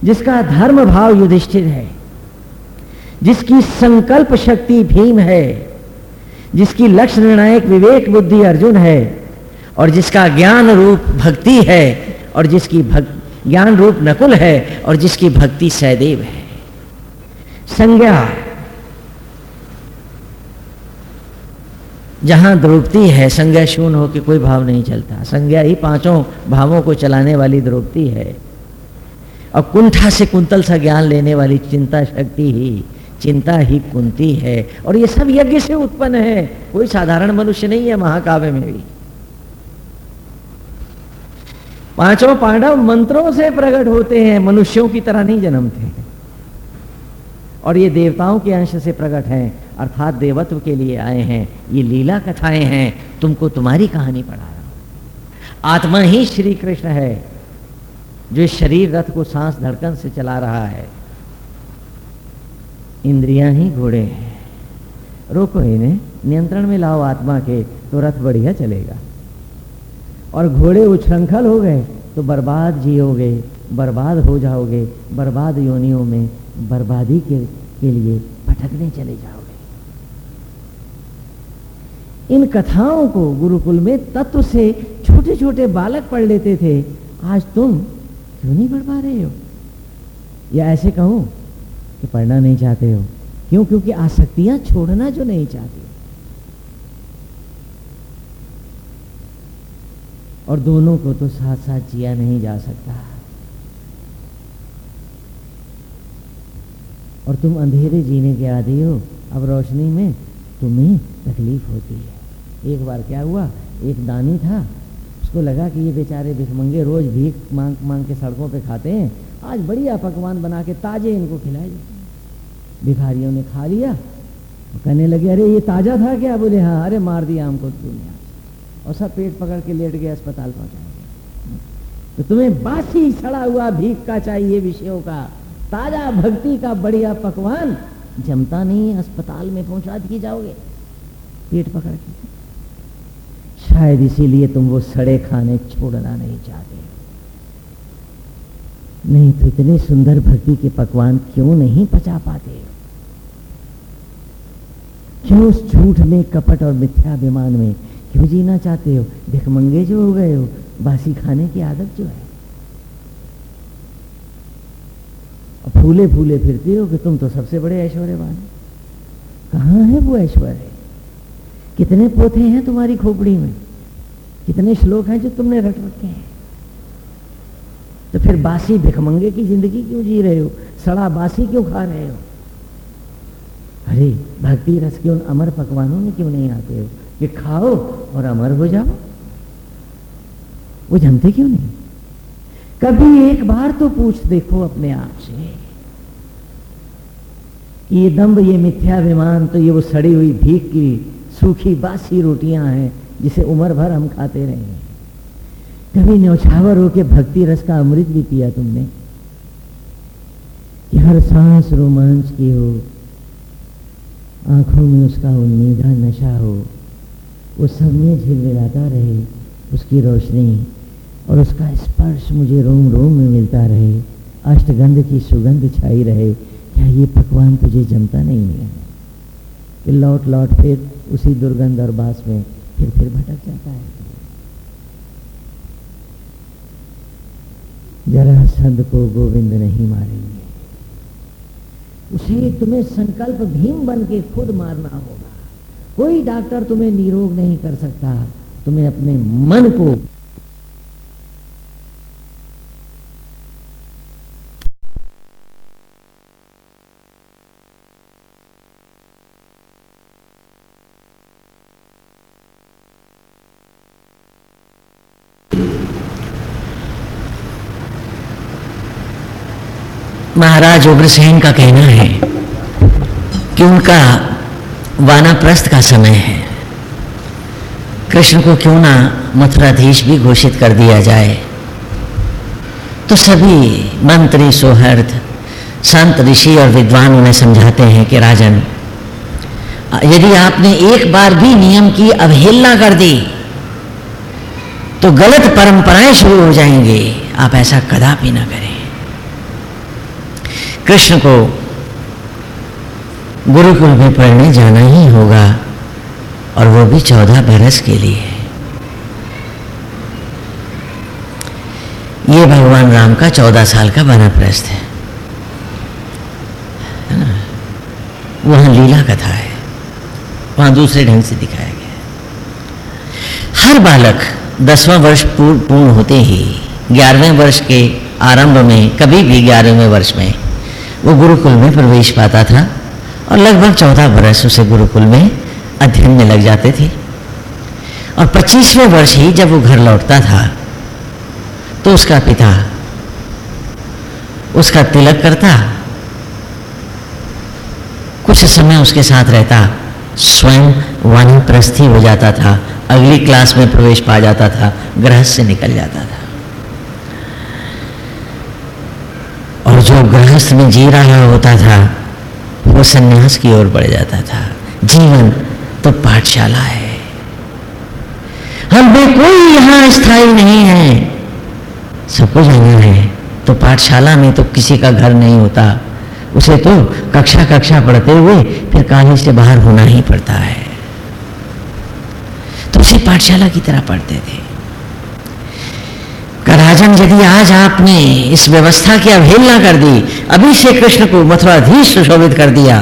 जिसका धर्म भाव युधिष्ठिर है, जिसकी संकल्प शक्ति भीम है, जिसकी लक्ष्य निर्णायक विवेक बुद्धि अर्जुन है, और जिसका ज्ञान रूप भक्ति है, और जिसकी भक्ति ज्ञान रूप नकुल है, और जिसकी भक्ति सहदेव है। संज्ञा जहाँ द्रौपदी है, संज्ञा शून्य हो के कोई भाव नहीं चलता। संज्ञा ही पाँचों भावों को चलाने वाली द्रौपदी है। और कुंठा से कुंतल सा ज्ञान लेने वाली चिंता शक्ति ही, चिंता ही कुंती है। और ये सब यज्ञ से उत्पन्न है। कोई साधारण मनुष्य नहीं है महाकाव्य में भी। पाँचों पांडव मंत्रों से प्रकट होते हैं, मनुष्यों की तरह नहीं जन्मते और ये देवताओं के अंश से प्रकट हैं, अर्थात देवत्व के लिए आए हैं, ये लीला कथाएँ हैं, तुमको तुम्हारी कहानी पढ़ा रहा आत्मा ही श्री कृष्ण है, जो इस शरीर रथ को सांस धड़कन से चला रहा है। इंद्रियाँ ही घोड़े हैं। रोको इन्हें, नियंत्रण में लाओ आत्मा के तो रथ बढ़िया चलेगा। और घोड़े उच्छृंखल हो गए तो बर्बाद जियोगे, बर्बाद हो जाओगे, बर्बाद योनियों में बर्बादी के, के लिए भटकने चले जाओगे। इन कथाओं को गुरुकुल में तत्व से छोटे छोटे बालक पढ़ लेते थे। आज तुम क्यों नहीं पढ़ पा रहे हो? या ऐसे कहूँ कि पढ़ना नहीं चाहते हो? क्यों? क्योंकि आसक्तियाँ छोड़ना जो नहीं चाहती। और दोनों को तो साथ साथ जिया नहीं जा सकता। और तुम अंधेरे जीने के आदि हो। अब रोशनी में तुम्हें तकलीफ़ होती है। एक बार क्या हुआ? एक दानी था। उसको लगा कि ये बेचारे भिखमंगे रोज भीख मांग मांग के सड़कों पे खाते हैं। आज बढ़िया पकवान बना के ताजे इनको खिलाए। भिखारियों ने खा लिया कहने लगे, अरे, ये ताज़ा था क्या? बोले हाँ अरे, मार दिया हमको दुनिया और सब पेट पकड़ के लेट गया अस्पताल पहुंचाएँगे तो तुम्हें बासी सड़ा हुआ भीख का चाहिए विषयों का। ताज़ा भक्ति का बढ़िया पकवान जमता नहीं अस्पताल में पहुँचा दिए जाओगे। पेट पकड़ के। शायद इसीलिए तुम वो सड़े खाने छोड़ना नहीं चाहते। नहीं तो इतने सुंदर भक्ति के पकवान क्यों नहीं पचा पाते? क्यों उस झूठ में, कपट और मिथ्याभिमान में क्यों जीना चाहते हो? भिखमंगे जो हो गए हो। बासी खाने की आदत जो है। फूले फूले फिरती हो कि तुम तो सबसे बड़े ऐश्वर्यवान कहाँ है वो ऐश्वर्य? कितने पोथे हैं तुम्हारी खोपड़ी में? कितने श्लोक हैं जो तुमने रट रखे हैं? तो फिर बासी भिखमंगे की ज़िंदगी क्यों जी रहे हो? सड़ा बासी क्यों खा रहे हो? अरे, भक्ति रस के उन अमर पकवानों में क्यों नहीं आते हो? कि खाओ और अमर हो जाओ। वो जानते क्यों नहीं? कभी एक बार तो पूछ देखो अपने आप से। ये दम्ब ये मिथ्याभिमान तो ये वो सड़ी हुई भीख की सूखी बासी रोटियाँ हैं, जिसे उम्र भर हम खाते रहे हैं। कभी न्यौछावर होके भक्ति रस का अमृत भी पिया तुमने? कि हर सांस रोमांच की हो, आँखों में उसका उन्नीदा नशा हो, वो सब में झिलमिलाता रहे, उसकी रोशनी और उसका स्पर्श मुझे रोम रोम में मिलता रहे, अष्टगंध की सुगंध छाई रहे ये पकवान तुझे जमता नहीं है। कि लौट लौट फिर उसी दुर्गंध और बास में फिर फिर भटक जाता है। जरा सद को गोविंद नहीं मारेंगे। उसे तुम्हें संकल्प भीम बन के खुद मारना होगा। कोई डॉक्टर तुम्हें निरोग नहीं कर सकता। तुम्हें अपने मन को महाराज उग्रसेन का कहना है कि उनका वानाप्रस्थ का समय है। कृष्ण को क्यों ना मथुराधीश भी घोषित कर दिया जाए? तो सभी मंत्री सोहर्थ संत ऋषि और विद्वान उन्हें समझाते हैं कि राजन, यदि आपने एक बार भी नियम की अवहेलना कर दी तो गलत परंपराएँ शुरू हो जाएँगी। आप ऐसा कदापि ना करें। कृष्ण को गुरुकुल में पढ़ने जाना ही होगा और वो भी चौदह बरस के लिए ये भगवान राम का चौदह साल का प्रस्थ है। वहाँ लीला कथा है। वहाँ दूसरे ढंग से दिखाया गया हर बालक दसवां वर्ष पूर्ण होते ही ग्यारहवें वर्ष के आरंभ में, कभी भी ग्यारहवें वर्ष में वो गुरुकुल में प्रवेश पाता था और लगभग चौदह बरस उसे गुरुकुल में अध्ययन में लग जाते थे। और पच्चीसवें वर्ष ही जब वो घर लौटता था तो उसका पिता उसका तिलक करता। कुछ समय उसके साथ रहता, स्वयं वानप्रस्थी हो जाता था, अगली क्लास में प्रवेश पा जाता था ग्रह से निकल जाता था और जो गृहस्थ में जी रहा होता था, वो सन्यास की ओर बढ़ जाता था। जीवन तो पाठशाला है। हम कोई यहाँ स्थायी नहीं है। सबको जाना है। तो पाठशाला में तो किसी का घर नहीं होता। उसे तो कक्षा कक्षा पढ़ते हुए फिर कॉलेज से बाहर होना ही पड़ता है। तो उसे पाठशाला की तरह पढ़ते थे। राजन, यदि आज आपने इस व्यवस्था की अवहेलना कर दी, अभी से कृष्ण को मथुराधीश सुशोभित कर दिया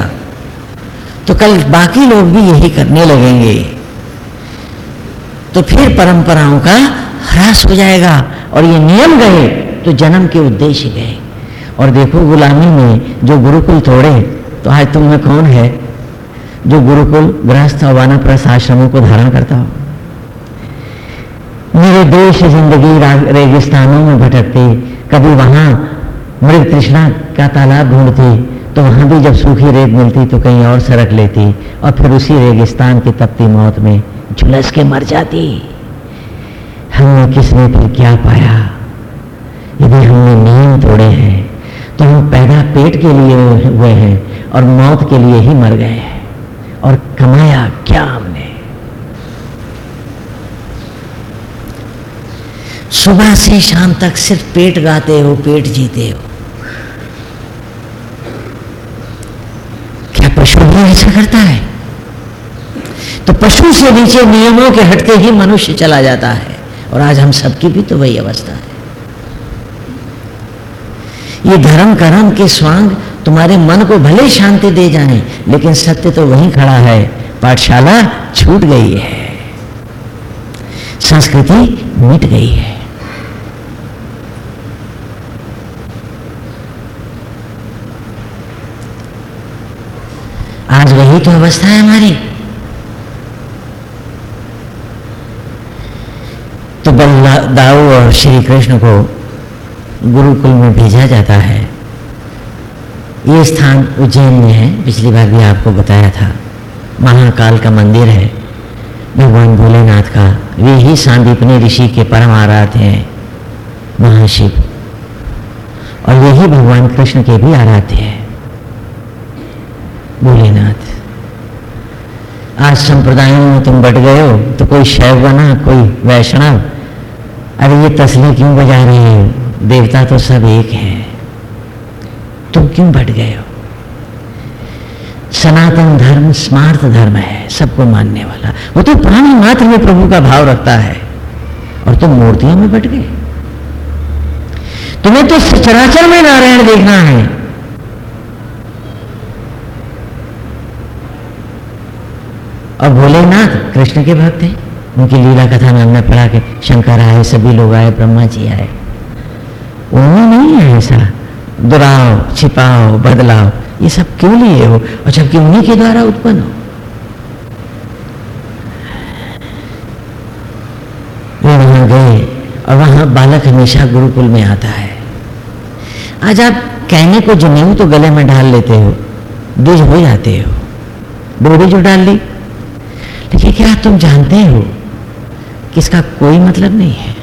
तो कल बाकी लोग भी यही करने लगेंगे। तो फिर परंपराओं का ह्रास हो जाएगा, और ये नियम गए तो जन्म के उद्देश्य गए। और देखो गुलामी में जो गुरुकुल तोड़े तो आज तुम में कौन है जो गुरुकुल गृहस्थ और वानप्रस्थ आश्रमों को धारण करता हो? मेरे देश ज़िंदगी रेगिस्तानों में भटकती। कभी वहाँ मृग तृष्णा का तालाब ढूंढती तो वहाँ भी जब सूखी रेत मिलती तो कहीं और सड़क लेती, और फिर उसी रेगिस्तान की तपती मौत में झुलस के मर जाती। हमने किसने फिर क्या पाया? यदि हमने नियम तोड़े हैं तो हम पैदा पेट के लिए हुए हैं, और मौत के लिए ही मर गए हैं, और कमाया क्या हमने सुबह से शाम तक सिर्फ़ पेट गाते हो, पेट जीते हो। क्या पशु भी ऐसा करता है? तो पशु से नीचे नियमों के हटते ही मनुष्य चला जाता है, और आज हम सबकी भी तो वही अवस्था है। ये धर्म कर्म के स्वांग तुम्हारे मन को भले शांति दे जाए लेकिन सत्य तो वहीं खड़ा है, पाठशाला छूट गई है। संस्कृति मिट गई है। वही तो अवस्था है हमारी। तो बलदाऊ और श्री कृष्ण को गुरुकुल में भेजा जाता है। ये स्थान उज्जैन में है, पिछली बार भी आपको बताया था। महाकाल का मंदिर है। भगवान भोलेनाथ का वे ही सांदीपनी ऋषि के परम आराध्य हैं, महाशिव। और यही भगवान कृष्ण के भी आराध्य हैं, भोलेनाथ। आज संप्रदायों में तुम बट गए हो तो कोई शैव बना कोई वैष्णव? अरे ये तस्ली क्यों बजा रहे हो? देवता तो सब एक है। तुम क्यों बट गए हो? सनातन धर्म स्मार्थ धर्म है, सबको मानने वाला। वो तो प्राणी मात्र में प्रभु का भाव रखता है, और तुम मूर्तियों में बट गए। तुम्हें तो सचराचर में नारायण देखना है। और भोलेनाथ कृष्ण के भक्त हैं। उनकी लीला कथा में हमने पढ़ा के शंकर आए, सभी लोग आए, ब्रह्मा जी आए। उनमें नहीं है ऐसा दुराव छिपाओ बदलाव ये सब क्यों लिए हो? और जबकि उन्हीं के द्वारा उत्पन्न हो। वहाँ गए और वहाँ बालक हमेशा गुरुकुल में आता है। आज आप कहने को जो नहीं तो गले में डाल लेते हो बीज हो जाते हो। डोरी जो डाल ली। लेकिन क्या तुम जानते हो कि इसका कोई मतलब नहीं है?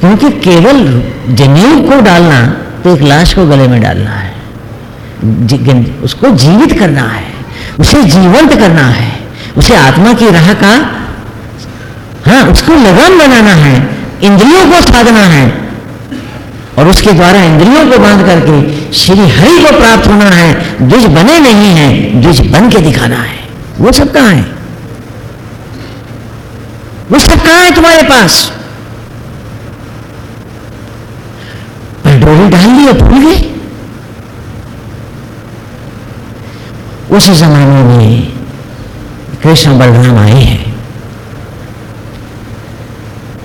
क्योंकि केवल जनेऊ को डालना तो एक लाश को गले में डालना है। उसको जीवित करना है, उसे जीवंत करना है, उसे आत्मा की राह का हाँ उसको लगाम बनाना है, इंद्रियों को साधना है और उसके द्वारा इंद्रियों को बाँध करके श्री हरि को प्राप्त होना है द्विज बने नहीं है द्विज बन के दिखाना है। वो सब कहा है? वो सब कहा है तुम्हारे पास? डोरी डाल ली भूल गए? उस जमाने में कृष्ण बलराम आए हैं।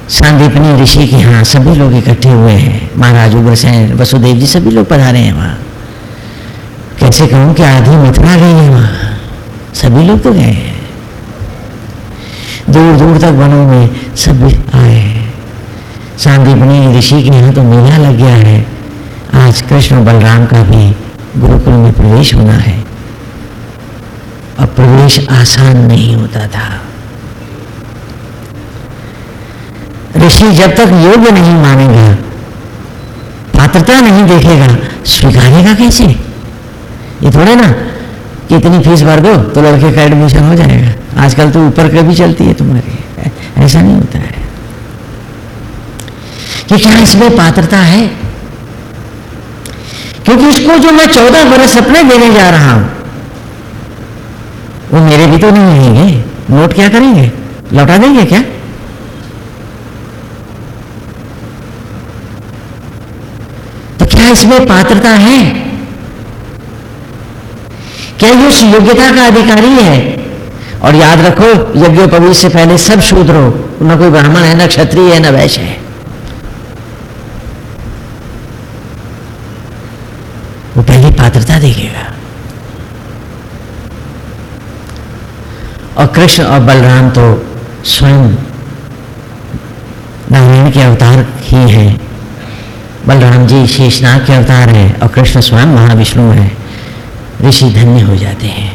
सांदीपनी ऋषि के यहाँ सभी लोग इकट्ठे हुए हैं। महाराज उग्रसेन, वसुदेव जी सभी लोग पधारे हैं वहाँ। कैसे कहूँ कि आधी मथुरा गई है वहाँ। सभी लोग तो गए हैं। दूर दूर तक वनों में सब आए हैं। सांदीपनी ऋषि के यहाँ तो मेला लग गया है। आज कृष्ण बलराम का भी गुरुकुल में प्रवेश होना है। और प्रवेश आसान नहीं होता था। ऋषि जब तक योग्य नहीं मानेगा, पात्रता नहीं देखेगा, स्वीकारेगा कैसे? ये थोड़े ना, कि इतनी फ़ीस भर दो तो लड़के का एडमिशन हो जाएगा। आजकल तो ऊपर का भी चलती है तुम्हारी। ऐसा नहीं होता है। कि क्या इसमें पात्रता है? क्योंकि इसको जो मैं चौदह बरस अपने देने जा रहा हूँ, वो मेरे भी तो नहीं रहेंगे। नोट क्या करेंगे? लौटा देंगे क्या तो क्या इसमें पात्रता है। क्या ये उस योग्यता का अधिकारी है? और याद रखो यज्ञोपवी से पहले सब शूद्र हो न कोई ब्राह्मण है, न क्षत्रिय है, न वैश्य है। वो पहली पात्रता देखेगा। और कृष्ण और बलराम तो स्वयं नारायण के अवतार ही हैं। बलराम जी शेषनाग के अवतार हैं और कृष्ण स्वयं महाविष्णु हैं। ऋषि धन्य हो जाते हैं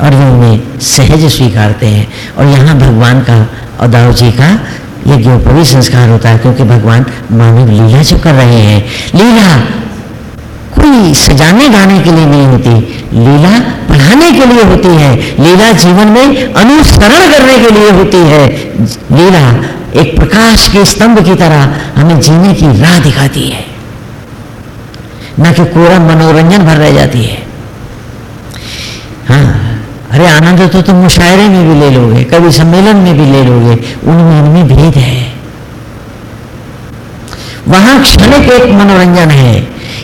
और वो उन्हें सहज स्वीकारते हैं। और यहाँ भगवान का और दाऊ जी का यज्ञोपवी संस्कार होता है क्योंकि भगवान मानव लीला जो कर रहे हैं। लीला कोई सजाने गाने के लिए नहीं होती, लीला पढ़ाने के लिए होती है। लीला जीवन में अनुसरण करने के लिए होती है। लीला एक प्रकाश के स्तंभ की तरह हमें जीने की राह दिखाती है। न कि कोरम मनोरंजन भर रह जाती है। हाँ अरे आनंद तो तुम मुशायरे में भी ले लोगे, कभी सम्मेलन में भी ले लोगे, उनमें उनमें भेद है। वहाँ क्षणिक एक मनोरंजन है।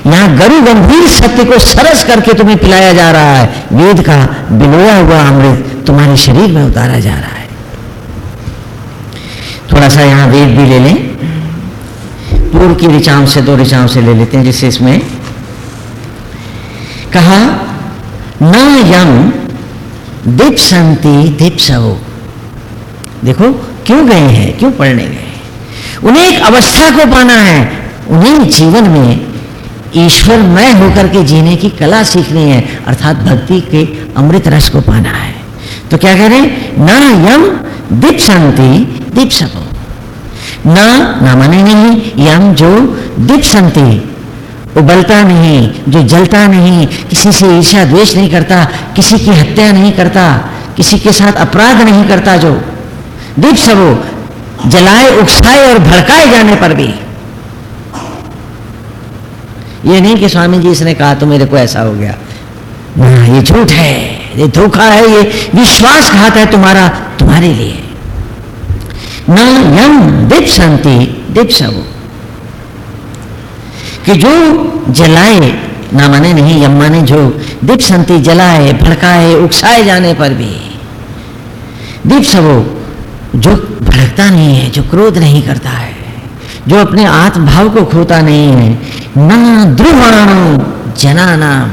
यहाँ गरु गंभीर सत्य को सरस करके तुम्हें पिलाया जा रहा है। वेद का बिलोया हुआ अमृत तुम्हारे शरीर में उतारा जा रहा है। थोड़ा सा यहाँ वेद भी ले लें। पूर्व की ऋचाओं से दो ऋचाओं से ले लेते हैं, जिससे इसमें कहा, न यम दीपसंति दीपसवो। देखो, क्यों गए हैं, क्यों पढ़ने गए उन्हें एक अवस्था को पाना है। उन्हें जीवन में ईश्वरमय होकर के जीने की कला सीखनी है, अर्थात भक्ति के अमृत रस को पाना है। तो क्या कह रहे ना यम दीप शांति दीप सपो ना ना माने नहीं यम जो दीप शांति उबलता नहीं, जो जलता नहीं, किसी से ईर्षा द्वेष नहीं करता, किसी की हत्या नहीं करता, किसी के साथ अपराध नहीं करता जो। दीप सबो जलाए, उकसाए और भड़काए जाने पर भी। ये नहीं कि स्वामी जी, इसने कहा तो मेरे को ऐसा हो गया। ना ये झूठ है, ये धोखा है, ये विश्वासघात है तुम्हारा, तुम्हारे लिए। न यम, दीप शांति। दीप सब कि जो जलाए, ना माने नहीं, यम माने जो, दीप संति जलाए, भड़काए, उकसाए जाने पर भी। दीप सबो जो भड़कता नहीं है, जो क्रोध नहीं करता है, जो अपने आत्मभाव को खोता नहीं है, ना ध्रुवाणु जना नाम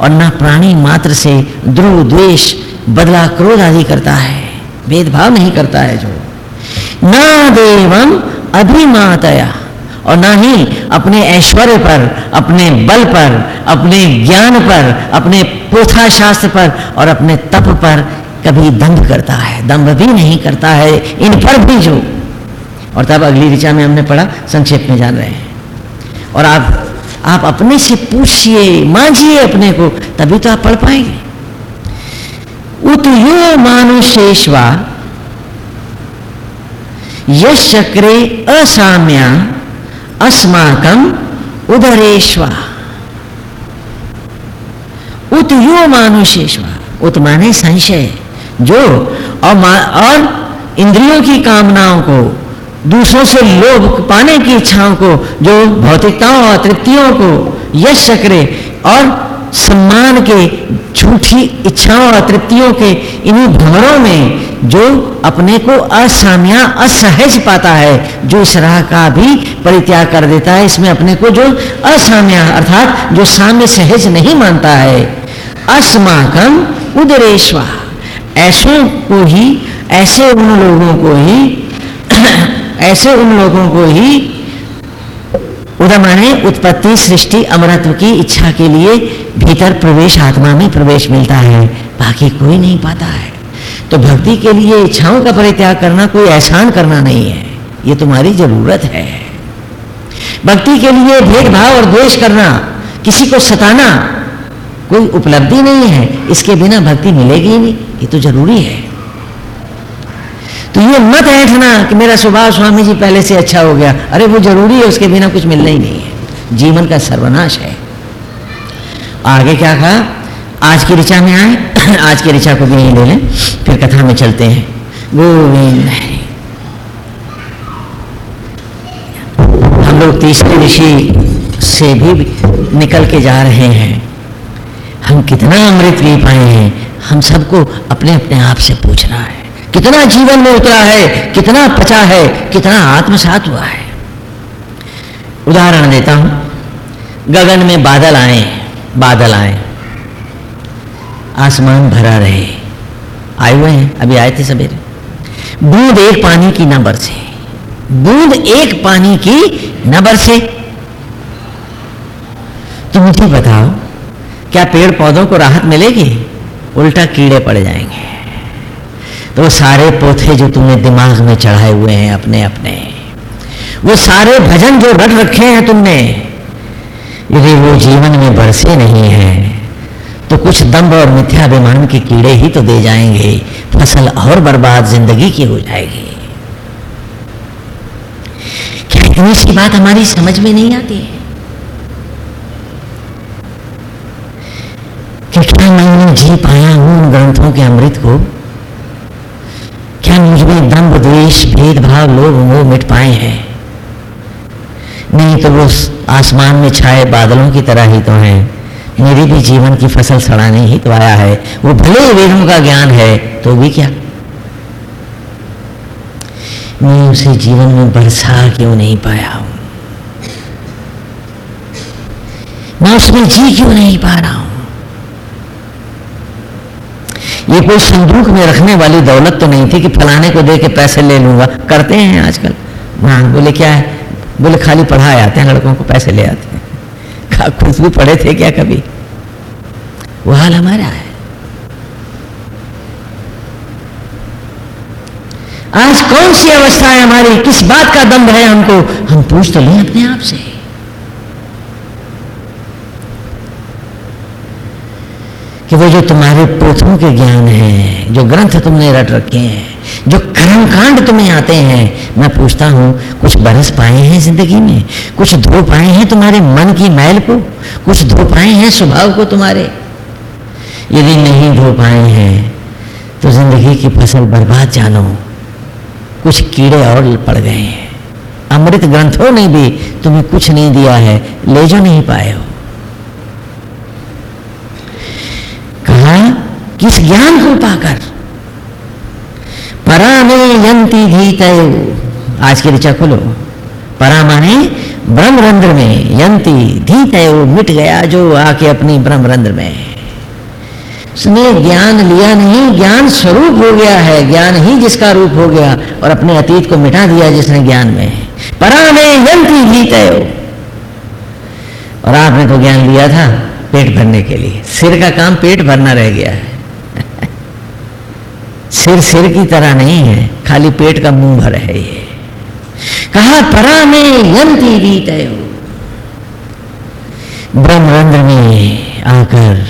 और न प्राणी मात्र से ध्रुव द्वेष, बदला क्रोध आदि करता है, भेदभाव नहीं करता है जो। न देवम अभिमातया। और ना ही अपने ऐश्वर्य पर, अपने बल पर, अपने ज्ञान पर, अपने पोथा शास्त्र पर और अपने तप पर कभी दंभ करता है। दंभ भी नहीं करता है, इन पर भी जो। और तब अगली ऋचा में हमने पढ़ा, संक्षेप में जान रहे हैं। और आप आप अपने से पूछिए, मांझिए अपने को, तभी तो आप पढ़ पाएँगे। उत यो मानुषेश्वा, यश चक्रे असाम्या अस्माकम उदरेश्वा उत यो मानुषेश्वा उत माने संशय। जो और, और इंद्रियों की कामनाओं को दूसरों से लोभ पाने की इच्छाओं को जो भौतिकताओं और तृप्तियों को यश चक्रे और सम्मान के झूठी इच्छाओं और तृप्तियों के इन्हीं भंवरों में जो अपने को असाम्या, असहज पाता है, जो इस राह का भी परित्याग कर देता है, इसमें अपने को जो असाम्या, अर्थात जो साम्य सहज नहीं मानता है। अस्माकम उदरेश्वा। ऐसों को ही, ऐसे उन लोगों को ही, [CLEARS THROAT] ऐसे उन लोगों को ही उदय माने उत्पत्ति, सृष्टि, अमरत्व की इच्छा के लिए भीतर प्रवेश, आत्मा में प्रवेश मिलता है। बाकी कोई नहीं पाता है। तो भक्ति के लिए इच्छाओं का परित्याग करना, कोई एहसान करना नहीं है। ये तुम्हारी ज़रूरत है। भक्ति के लिए भेदभाव और द्वेष करना, किसी को सताना, कोई उपलब्धि नहीं है। इसके बिना भक्ति मिलेगी ही नहीं। ये तो ज़रूरी है। तो ये मत ऐठना कि मेरा स्वभाव स्वामी जी पहले से अच्छा हो गया। अरे वो ज़रूरी है, उसके बिना कुछ मिलना ही नहीं है। जीवन का सर्वनाश है। आगे क्या कहा? आज की ऋचा में आए, [COUGHS] आज की ऋचा को भी यही ले लें, फिर कथा में चलते हैं। गोविंद हम लोग तीसरे ऋषि से भी निकल के जा रहे हैं। हम कितना अमृत पी पाए हैं, हम सबको अपने अपने आप से पूछना है। कितना जीवन में उतरा है, कितना पचा है, कितना आत्मसात हुआ है। उदाहरण देता हूँ, गगन में बादल आए बादल आए। आसमान भरा रहे। आए हुए हैं, अभी आए थे सवेरे। बूंद एक पानी की ना बरसे। बूंद एक पानी की न बरसे। तो मुझे बताओ, क्या पेड़ पौधों को राहत मिलेगी? उल्टा कीड़े पड़ जाएँगे। तो सारे पोथे जो तुमने दिमाग में चढ़ाए हुए हैं अपने अपने वो सारे भजन जो रट रखे हैं तुमने, यदि वो जीवन में बरसे नहीं है तो कुछ दम्भ और मिथ्याभिमान के कीड़े ही तो दे जाएँगे। फ़सल और बर्बाद ज़िंदगी की हो जाएगी। क्या इतनी सी बात हमारी समझ में नहीं आती है? कि क्या मैंने जी पाया हूँ उन ग्रंथों के अमृत को? क्या मुझमें दम्भ, द्वेष, भेदभाव लोग वो मिट पाए हैं? नहीं तो वो आसमान में छाए बादलों की तरह ही तो हैं। मेरी भी जीवन की फ़सल सड़ाने ही तो आया है। वो भले ही वेदों का ज्ञान है तो भी क्या? मैं उसे जीवन में बरसा क्यों नहीं पाया हूँ? मैं उसमें जी क्यों नहीं पा रहा हूँ? ये कोई संदूक में रखने वाली दौलत तो नहीं थी कि फलाने को दे के पैसे ले लूँगा। करते हैं आजकल। हाँ बोले, क्या है? बोले, खाली पढ़ाए आते हैं लड़कों को, पैसे ले आते खुद भी पढ़े थे क्या कभी? वो हाल हमारा है। आज कौन सी अवस्था है हमारी, किस बात का दम है हमको? हम पूछ तो लें अपने आप से। कि वो जो तुम्हारे पोथों के ज्ञान हैं, जो ग्रंथ तुमने रट रखे हैं जो कर्म कांड तुम्हें आते हैं, मैं पूछता हूँ, कुछ बरस पाए हैं ज़िंदगी में? कुछ धो पाए हैं तुम्हारे मन की मैल को? कुछ धो पाए हैं स्वभाव को तुम्हारे? यदि नहीं धो पाए हैं तो ज़िंदगी की फ़सल बर्बाद जानो। कुछ कीड़े और पड़ गए हैं। अमृत ग्रंथों ने भी तुम्हें कुछ नहीं दिया है, ले जो नहीं पाए हो। कहा, किस ज्ञान को पाकर? परा में यंती धीत आज की ऋचा खोलो। परा माने ब्रह्मरंध्र में यंती धीत मिट गया जो आके अपनी ब्रह्मरंध्र में। उसने ज्ञान लिया नहीं, ज्ञान स्वरूप हो गया है, ज्ञान ही जिसका रूप हो गया और अपने अतीत को मिटा दिया जिसने ज्ञान में। परा में यंती धीत और आपने तो ज्ञान लिया था पेट भरने के लिए। सिर का काम पेट भरना रह गया है। सिर सिर की तरह नहीं है, खाली पेट का मुँह भर है ये। कहा, परा में यंती बीत ब्रह्मरंध्र में आकर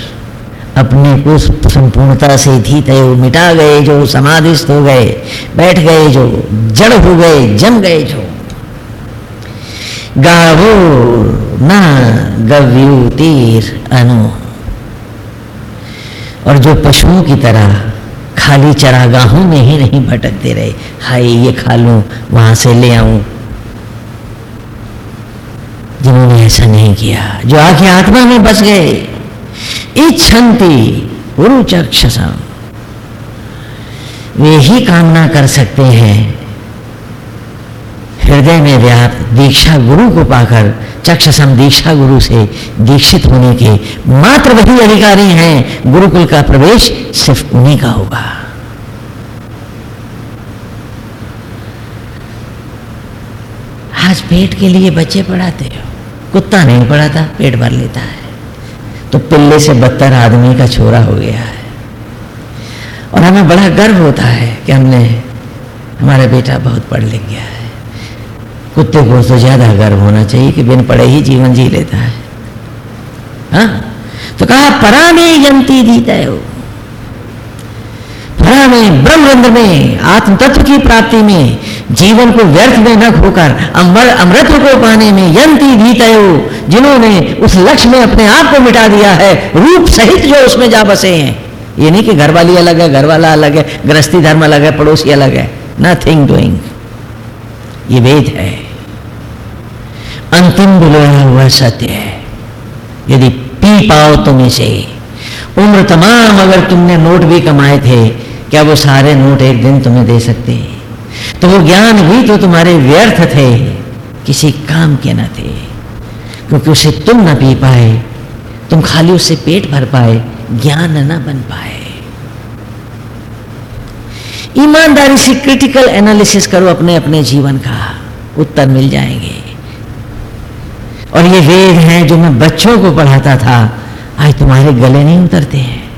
अपने को संपूर्णता से धीत मिटा गए जो समाधिस्थ हो गए, बैठ गए जो जड़ हो गए, जम गए जो। गावो न गव्यू तीर अनु। और जो पशुओं की तरह खाली चरागाहों में ही नहीं भटकते रहे। हाय, ये खा लू वहाँ से ले आऊँ। जिन्होंने ऐसा नहीं किया, जो आके आत्मा में बस गए। इच्छन्ति पुरुचक्षसम वे ही कामना कर सकते हैं हृदय में व्याप्त दीक्षा गुरु को पाकर चक्षसम दीक्षा गुरु से दीक्षित होने के मात्र वही अधिकारी हैं, गुरुकुल का प्रवेश सिर्फ़ उन्हीं का होगा। आज पेट के लिए बच्चे पढ़ाते हो? कुत्ता नहीं पढ़ाता, पेट भर लेता है। तो पिल्ले से बदतर आदमी का छोरा हो गया है। और हमें बड़ा गर्व होता है कि हमने, हमारा बेटा बहुत पढ़ लिख गया है। कुत्ते को तो ज़्यादा गर्व होना चाहिए कि बिन पढ़े ही जीवन जी लेता है। हाँ? तो कहा परा में यंती दीता है परा में ब्रह्मरंध्र में आत्म तत्व की प्राप्ति में, जीवन को व्यर्थ में न खोकर, अमर अमृत को पाने में यंती भीतयो जिन्होंने उस लक्ष्य में अपने आप को मिटा दिया है, रूप सहित जो उसमें जा बसे हैं। ये नहीं कि घर वाली अलग है, घर वाला अलग है, गृहस्थी धर्म अलग है, पड़ोसी अलग है। नथिंग डूइंग ये वेद है। अंतिम बुलाया हुआ सत्य है। यदि पी पाओ तुम इसे। उम्र तमाम अगर तुमने नोट भी कमाए थे, क्या वो सारे नोट एक दिन तुम्हें दे सकते हैं? तो वो ज्ञान भी तो तुम्हारे व्यर्थ थे, किसी काम के ना थे। क्योंकि उसे तुम ना पी पाए, तुम खाली उससे पेट भर पाए, ज्ञान ना बन पाए। ईमानदारी से क्रिटिकल एनालिसिस करो अपने अपने जीवन का। उत्तर मिल जाएँगे। और ये वेद हैं जो मैं बच्चों को पढ़ाता था। आज तुम्हारे गले नहीं उतरते हैं।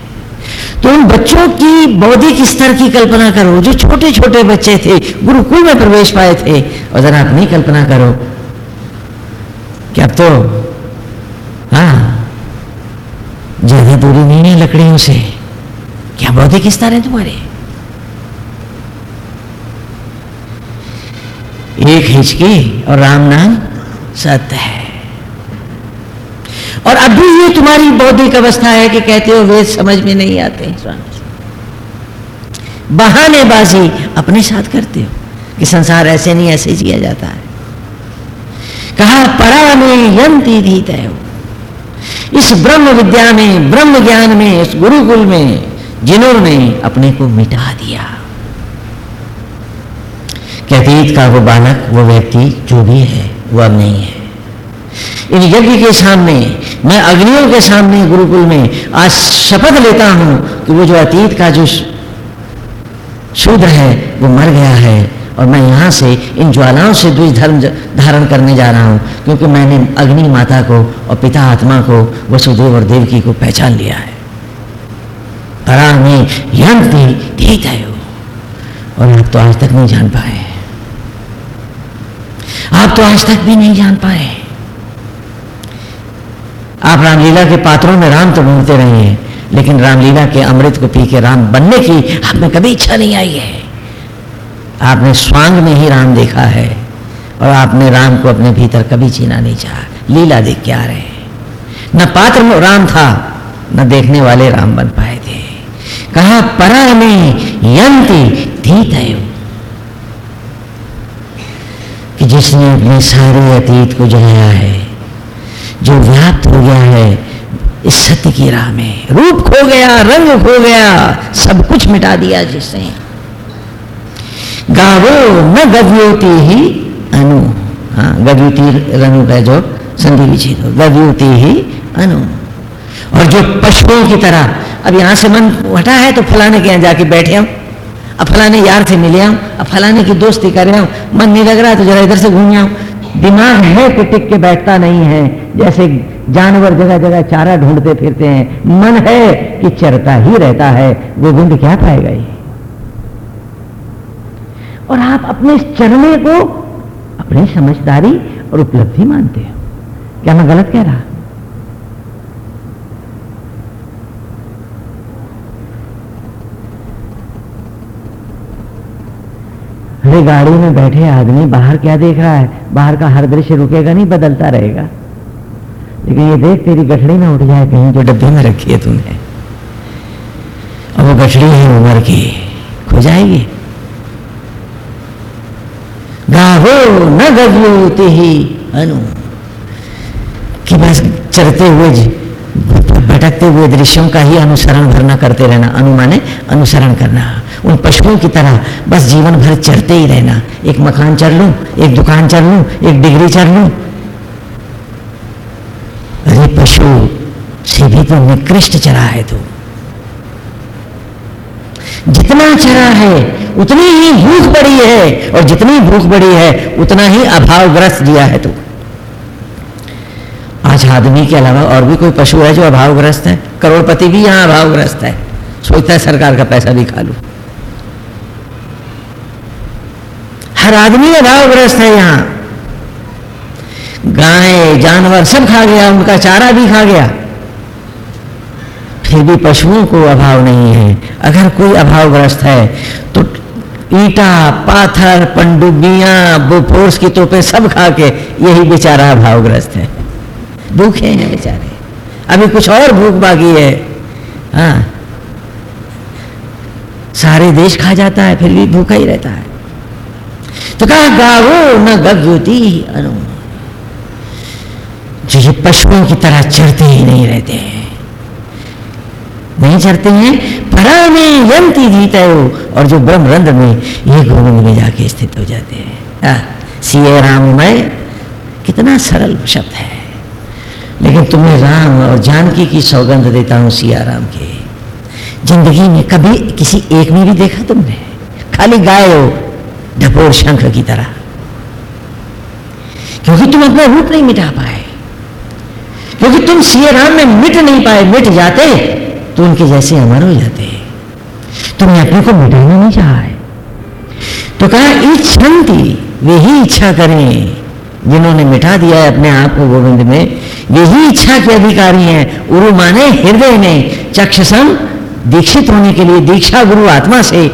तो उन बच्चों की बौद्धिक स्तर की कल्पना करो। जो छोटे छोटे बच्चे थे, गुरुकुल में प्रवेश पाए थे। और जरा अपनी कल्पना करो। कि अब तो हाँ ज़्यादा दूरी नहीं है लकड़ियों से। क्या बौद्धिक स्तर है तुम्हारे? एक हिचकी और राम नाम सत्य है। और अभी ये तुम्हारी बौद्धिक अवस्था है कि कहते हो वेद समझ में नहीं आते बहानेबाजी अपने साथ करते हो कि संसार ऐसे नहीं, ऐसे किया जाता है। कहा परा में यंती धीत है। इस ब्रह्म विद्या में, ब्रह्म ज्ञान में, इस गुरुकुल में, जिन्होंने अपने को मिटा दिया। कि अतीत का वो बालक, वो व्यक्ति जो भी है, वो अब नहीं है। इन यज्ञ के सामने, मैं अग्नियों के सामने गुरुकुल में आज शपथ लेता हूँ कि वो जो अतीत का जो शूद्र है, वो मर गया है और मैं यहाँ से इन ज्वालाओं से द्विज धर्म धारण करने जा रहा हूँ, क्योंकि मैंने अग्नि माता को और पिता आत्मा को, वसुदेव और देवकी को पहचान लिया है। परा में यंत्र और आप तो आज तक नहीं जान पाए आप तो आज तक भी नहीं जान पाए। आप रामलीला के पात्रों में राम तो ढूंढते रहे हैं, लेकिन रामलीला के अमृत को पी के राम बनने की आप में कभी इच्छा नहीं आई है। आपने स्वांग में ही राम देखा है, और आपने राम को अपने भीतर कभी जीना नहीं चाहा। लीला देख के आ रहे न पात्र में राम था, न देखने वाले राम बन पाए थे। कहा परा में यंत्र थी तय कि जिसने अपने सारे अतीत को जलाया है। जो व्याप्त हो गया है, इस सत्य की राह में, रूप खो गया, रंग खो गया, सब कुछ मिटा दिया जिसने। गावो न गव्योति ही अनु। हाँ गव्युति रनु का जो संधि विच्छेद हो ही अनु। और जो पशुओं की तरह, अब यहाँ से मन हटा है तो फलाने के यहाँ जाके बैठे हम। फलाने यार से मिले आऊँ, अब फलाने की दोस्ती कर हूँ मन नहीं लग रहा तो जरा इधर से घूम आऊँ। दिमाग है कि टिक के बैठता नहीं है। जैसे जानवर जगह जगह चारा ढूंढते फिरते हैं। मन है कि चरता ही रहता है। गोविंद, क्या पाएगा ये और आप अपने चरने को अपनी समझदारी और उपलब्धि मानते हो। क्या मैं गलत कह रहा? अरे गाड़ी में बैठे आदमी बाहर क्या देख रहा है? बाहर का हर दृश्य रुकेगा नहीं, बदलता रहेगा। लेकिन ये देख तेरी गठड़ी ना उठ जाए कहीं जो डब्बे में रखी है तूने। और वो गठड़ी है उम्र की। खो जाएगी। गाहो न गव्योति ही, अनु। कि बस चरते हुए भटकते हुए दृश्यों का ही अनुसरण भरना करते रहना। अनुमाने अनुसरण करना। उन पशुओं की तरह बस जीवन भर चढ़ते ही रहना। एक मकान चढ़ लूँ, एक दुकान चर लूँ, एक डिग्री चर लूँ। अरे पशु से भी तो निकृष्ट चरा है तू। जितना चरा है, उतनी ही भूख बड़ी है, और जितनी भूख बड़ी है, उतना ही अभावग्रस्त दिया है तू। आज आदमी के अलावा और भी कोई पशु है जो अभावग्रस्त है? करोड़पति भी यहाँ अभावग्रस्त है। सोचता है सरकार का पैसा भी खा लू। हर आदमी अभावग्रस्त है यहाँ। गाय, जानवर सब खा गया, उनका चारा भी खा गया। फिर भी पशुओं को अभाव नहीं है। अगर कोई अभावग्रस्त है तो ईटा, पाथर, पंडुबियाँ, बोफोर्स की तोपे सब खा के यही बेचारा अभावग्रस्त है। भूखे हैं बेचारे। अभी कुछ और भूख बाकी है। हाँ। सारे देश खा जाता है, फिर भी भूखा ही रहता है। तो कहा गावो न गव्योति अनु जो ये पशुओं की तरह चढ़ते ही नहीं रहते हैं। नहीं चढ़ते हैं परा में यंती जीते और जो ब्रह्म रंध्र में ये गोविंद में जाके स्थित हो जाते हैं। सीए राम में कितना सरल शब्द है। लेकिन तुम्हें राम और जानकी की सौगंध देता हूँ सिया राम के। ज़िंदगी में कभी किसी एक में भी देखा तुमने? खाली गाय हो ढपोर शंख की तरह। क्योंकि तुम अपना रूप नहीं मिटा पाए। क्योंकि तुम सिया राम में मिट नहीं पाए, मिट जाते तो उनके जैसे अमर हो जाते। तुमने अपने को मिटाना नहीं चाहा है। तो कहा इच्छन्ति वे ही इच्छा करें, जिन्होंने मिटा दिया है अपने आप को गोविंद में। वे ही इच्छा के अधिकारी हैं। उरु माने हृदय में चक्षसम दीक्षित होने के लिए, दीक्षा गुरु आत्मा से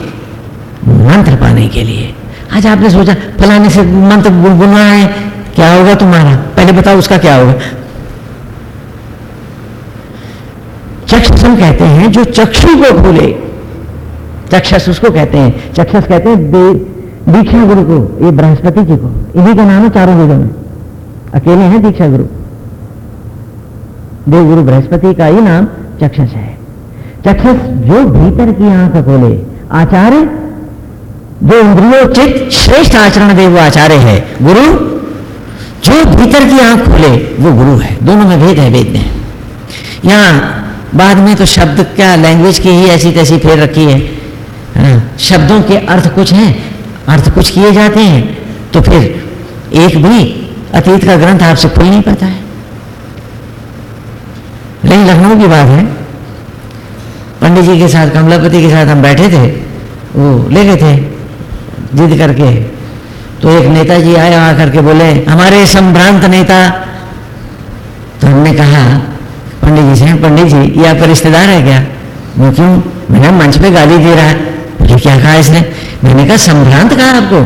मंत्र पाने के लिए। आज आपने सोचा, फलाने से मंत्र गुनगुना है क्या होगा तुम्हारा? पहले बताओ उसका क्या होगा। चक्षुषम कहते हैं, जो चक्षु को खोले चक्षस उसको कहते हैं चक्षस कहते हैं दीक्षा गुरु को, ये बृहस्पति जी को, इन्हीं का नाम है चारों वेदों में। अकेले हैं दीक्षा गुरु। देव गुरु बृहस्पति का ही नाम चक्षस है। चक्षस जो भीतर की आँख खोले आचार्य जो इंद्रियों चित श्रेष्ठ आचरण देव आचार्य है। गुरु जो भीतर की आँख खोले वो गुरु है। दोनों में भेद है वेद में यहाँ बाद में तो शब्द क्या लैंग्वेज की ही ऐसी तैसी फेर रखी है। हाँ, शब्दों के अर्थ कुछ हैं अर्थ कुछ किए जाते हैं तो फिर एक भी अतीत का ग्रंथ आपसे खुल नहीं पाता है। लेकिन लखनऊ की बात है पंडित जी के साथ कमलापति के साथ हम बैठे थे वो ले गए थे। जिद करके। तो एक नेताजी आए, आ करके बोले, हमारे संभ्रांत नेता। तो हमने कहा, पंडित जी से पंडित जी, ये आपका रिश्तेदार है क्या? वो क्यों? मैंने मंच पे गाली दे रहा है। क्या कहा इसने? मैंने कहा, संभ्रांत कहा आपको?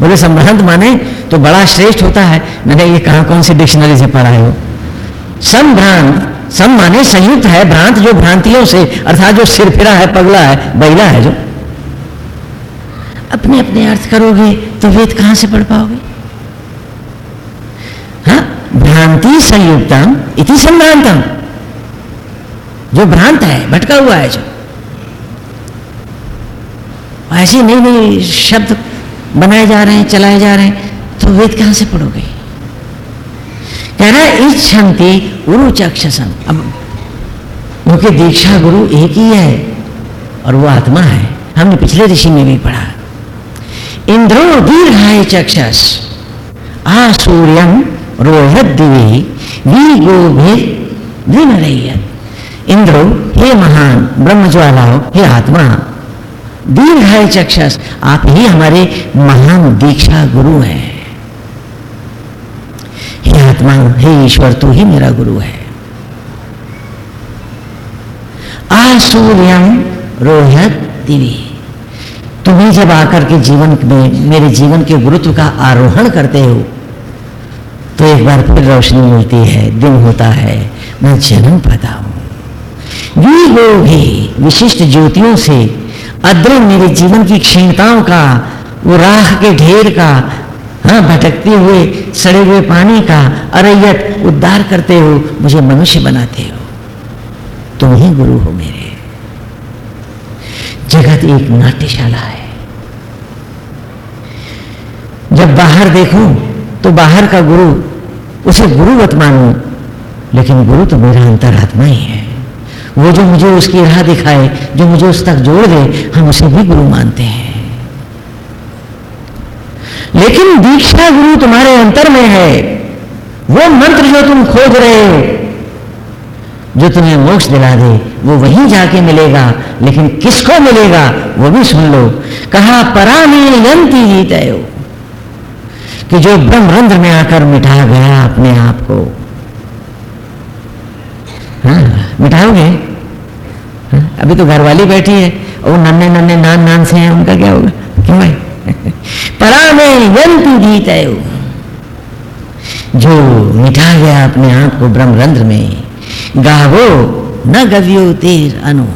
बोले, संभ्रांत माने तो बड़ा श्रेष्ठ होता है। मैंने ये कहा, कौन सी डिक्शनरी से पढ़ा है वो? संभ्रांत, सम माने संयुक्त है भ्रांत, जो भ्रांतियों से, अर्थात जो सिरफिरा है, पगला है, बैला है जो। अपने अपने अर्थ करोगे तो वेद कहाँ से पढ़ पाओगे? हाँ? भ्रांति संयुक्तम, इति संभ्रांतम। जो भ्रांत है, भटका हुआ है जो। ऐसे नई नई शब्द बनाए जा रहे हैं, चलाए जा रहे हैं तो वेद कहाँ से पढ़ोगे? कह रहा है, इच्छन्ति गुरु चक्षसन अब क्योंकि दीक्षा गुरु एक ही है, और वो आत्मा है। हमने पिछले ऋषि में भी पढ़ा। इंद्रो दीर्घाय चक्षस। आ सूर्यम रोहत दिवी वी गोभिर इंद्रो, हे महान ब्रह्म ज्वालाओ हे आत्मा। दीर्घाय चक्षस, आप ही हमारे महान दीक्षा गुरु हैं। हे आत्मा, हे ईश्वर, तू ही मेरा गुरु है। आसूर्यम रोहत दिवी तुम्हें जब आकर के जीवन में, मेरे जीवन के गुरुत्व का आरोहण करते हो तो एक बार फिर रोशनी मिलती है, दिन होता है, मैं जन्म पाता हूँ। वी हो भी विशिष्ट ज्योतियों से अद्र मेरे जीवन की क्षीणताओं का, वो राख के ढेर का हाँ भटकते हुए, सड़े हुए पानी का अरैयत उद्धार करते हो, मुझे मनुष्य बनाते हो। तुम ही गुरु हो मेरे। जगत एक नाट्यशाला है। जब बाहर देखूँ तो बाहर का गुरु उसे गुरुवत मानूं। लेकिन गुरु तो मेरा अंतरात्मा ही है। वो जो मुझे उसकी राह दिखाए, जो मुझे उस तक जोड़ दे, हम उसे भी गुरु मानते हैं। लेकिन दीक्षा गुरु तुम्हारे अंतर में है। वो मंत्र जो तुम खोज रहे हो, जो तुम्हें मोक्ष दिला दे, वो वहीं जाके मिलेगा। लेकिन किसको मिलेगा, वो भी सुन लो। कहा परामी यंती जीत कि जो ब्रह्मरंध्र में आकर मिटा गया अपने आप को। हाँ मिटाओगे? हाँ, अभी तो घरवाली बैठी है और नन्ने नन्ने नान नान से हैं उनका क्या होगा? क्यों भाई परा में यंतु है। जो मिटा गया अपने आप को ब्रह्मरंध्र में गावो न गव्यो तेर अनु।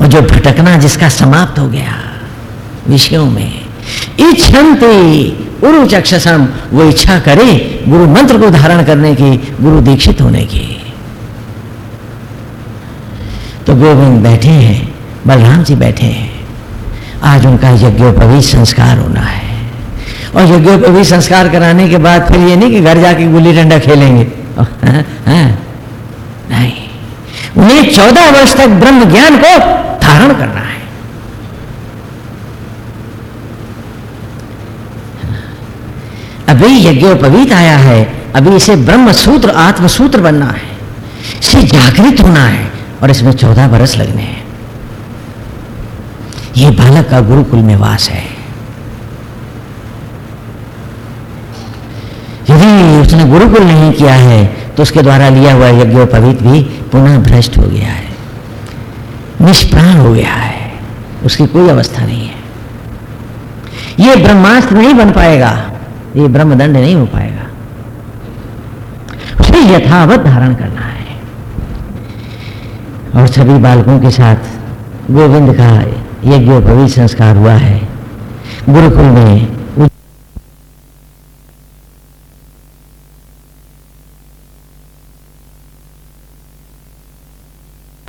और जो भटकना जिसका समाप्त हो गया विषयों में इच्छन्ते गुरु चक्षसम वो इच्छा करे गुरु मंत्र को धारण करने की गुरु दीक्षित होने की। तो गोविंद बैठे हैं बलराम जी बैठे हैं। आज उनका यज्ञोपवीत संस्कार होना है। और यज्ञोपवीत संस्कार कराने के बाद फिर ये नहीं कि घर जाके गुल्ली डंडा खेलेंगे। हाँ, हाँ, नहीं। उन्हें चौदह वर्ष तक ब्रह्म ज्ञान को धारण करना है। अभी यज्ञोपवीत आया है। अभी इसे ब्रह्म सूत्र आत्मसूत्र बनना है। इसे जागृत होना है और इसमें चौदह बरस लगने हैं। ये बालक का गुरुकुल में वास है। यदि उसने गुरुकुल नहीं किया है तो उसके द्वारा लिया हुआ यज्ञोपवीत भी पुनः भ्रष्ट हो गया है। निष्प्राण हो गया है। उसकी कोई अवस्था नहीं है। ये ब्रह्मास्त्र नहीं बन पाएगा। ये ब्रह्मदंड नहीं हो पाएगा। उसे यथावत धारण करना है। और सभी बालकों के साथ गोविंद का यज्ञोपवी संस्कार हुआ है। गुरुकुल में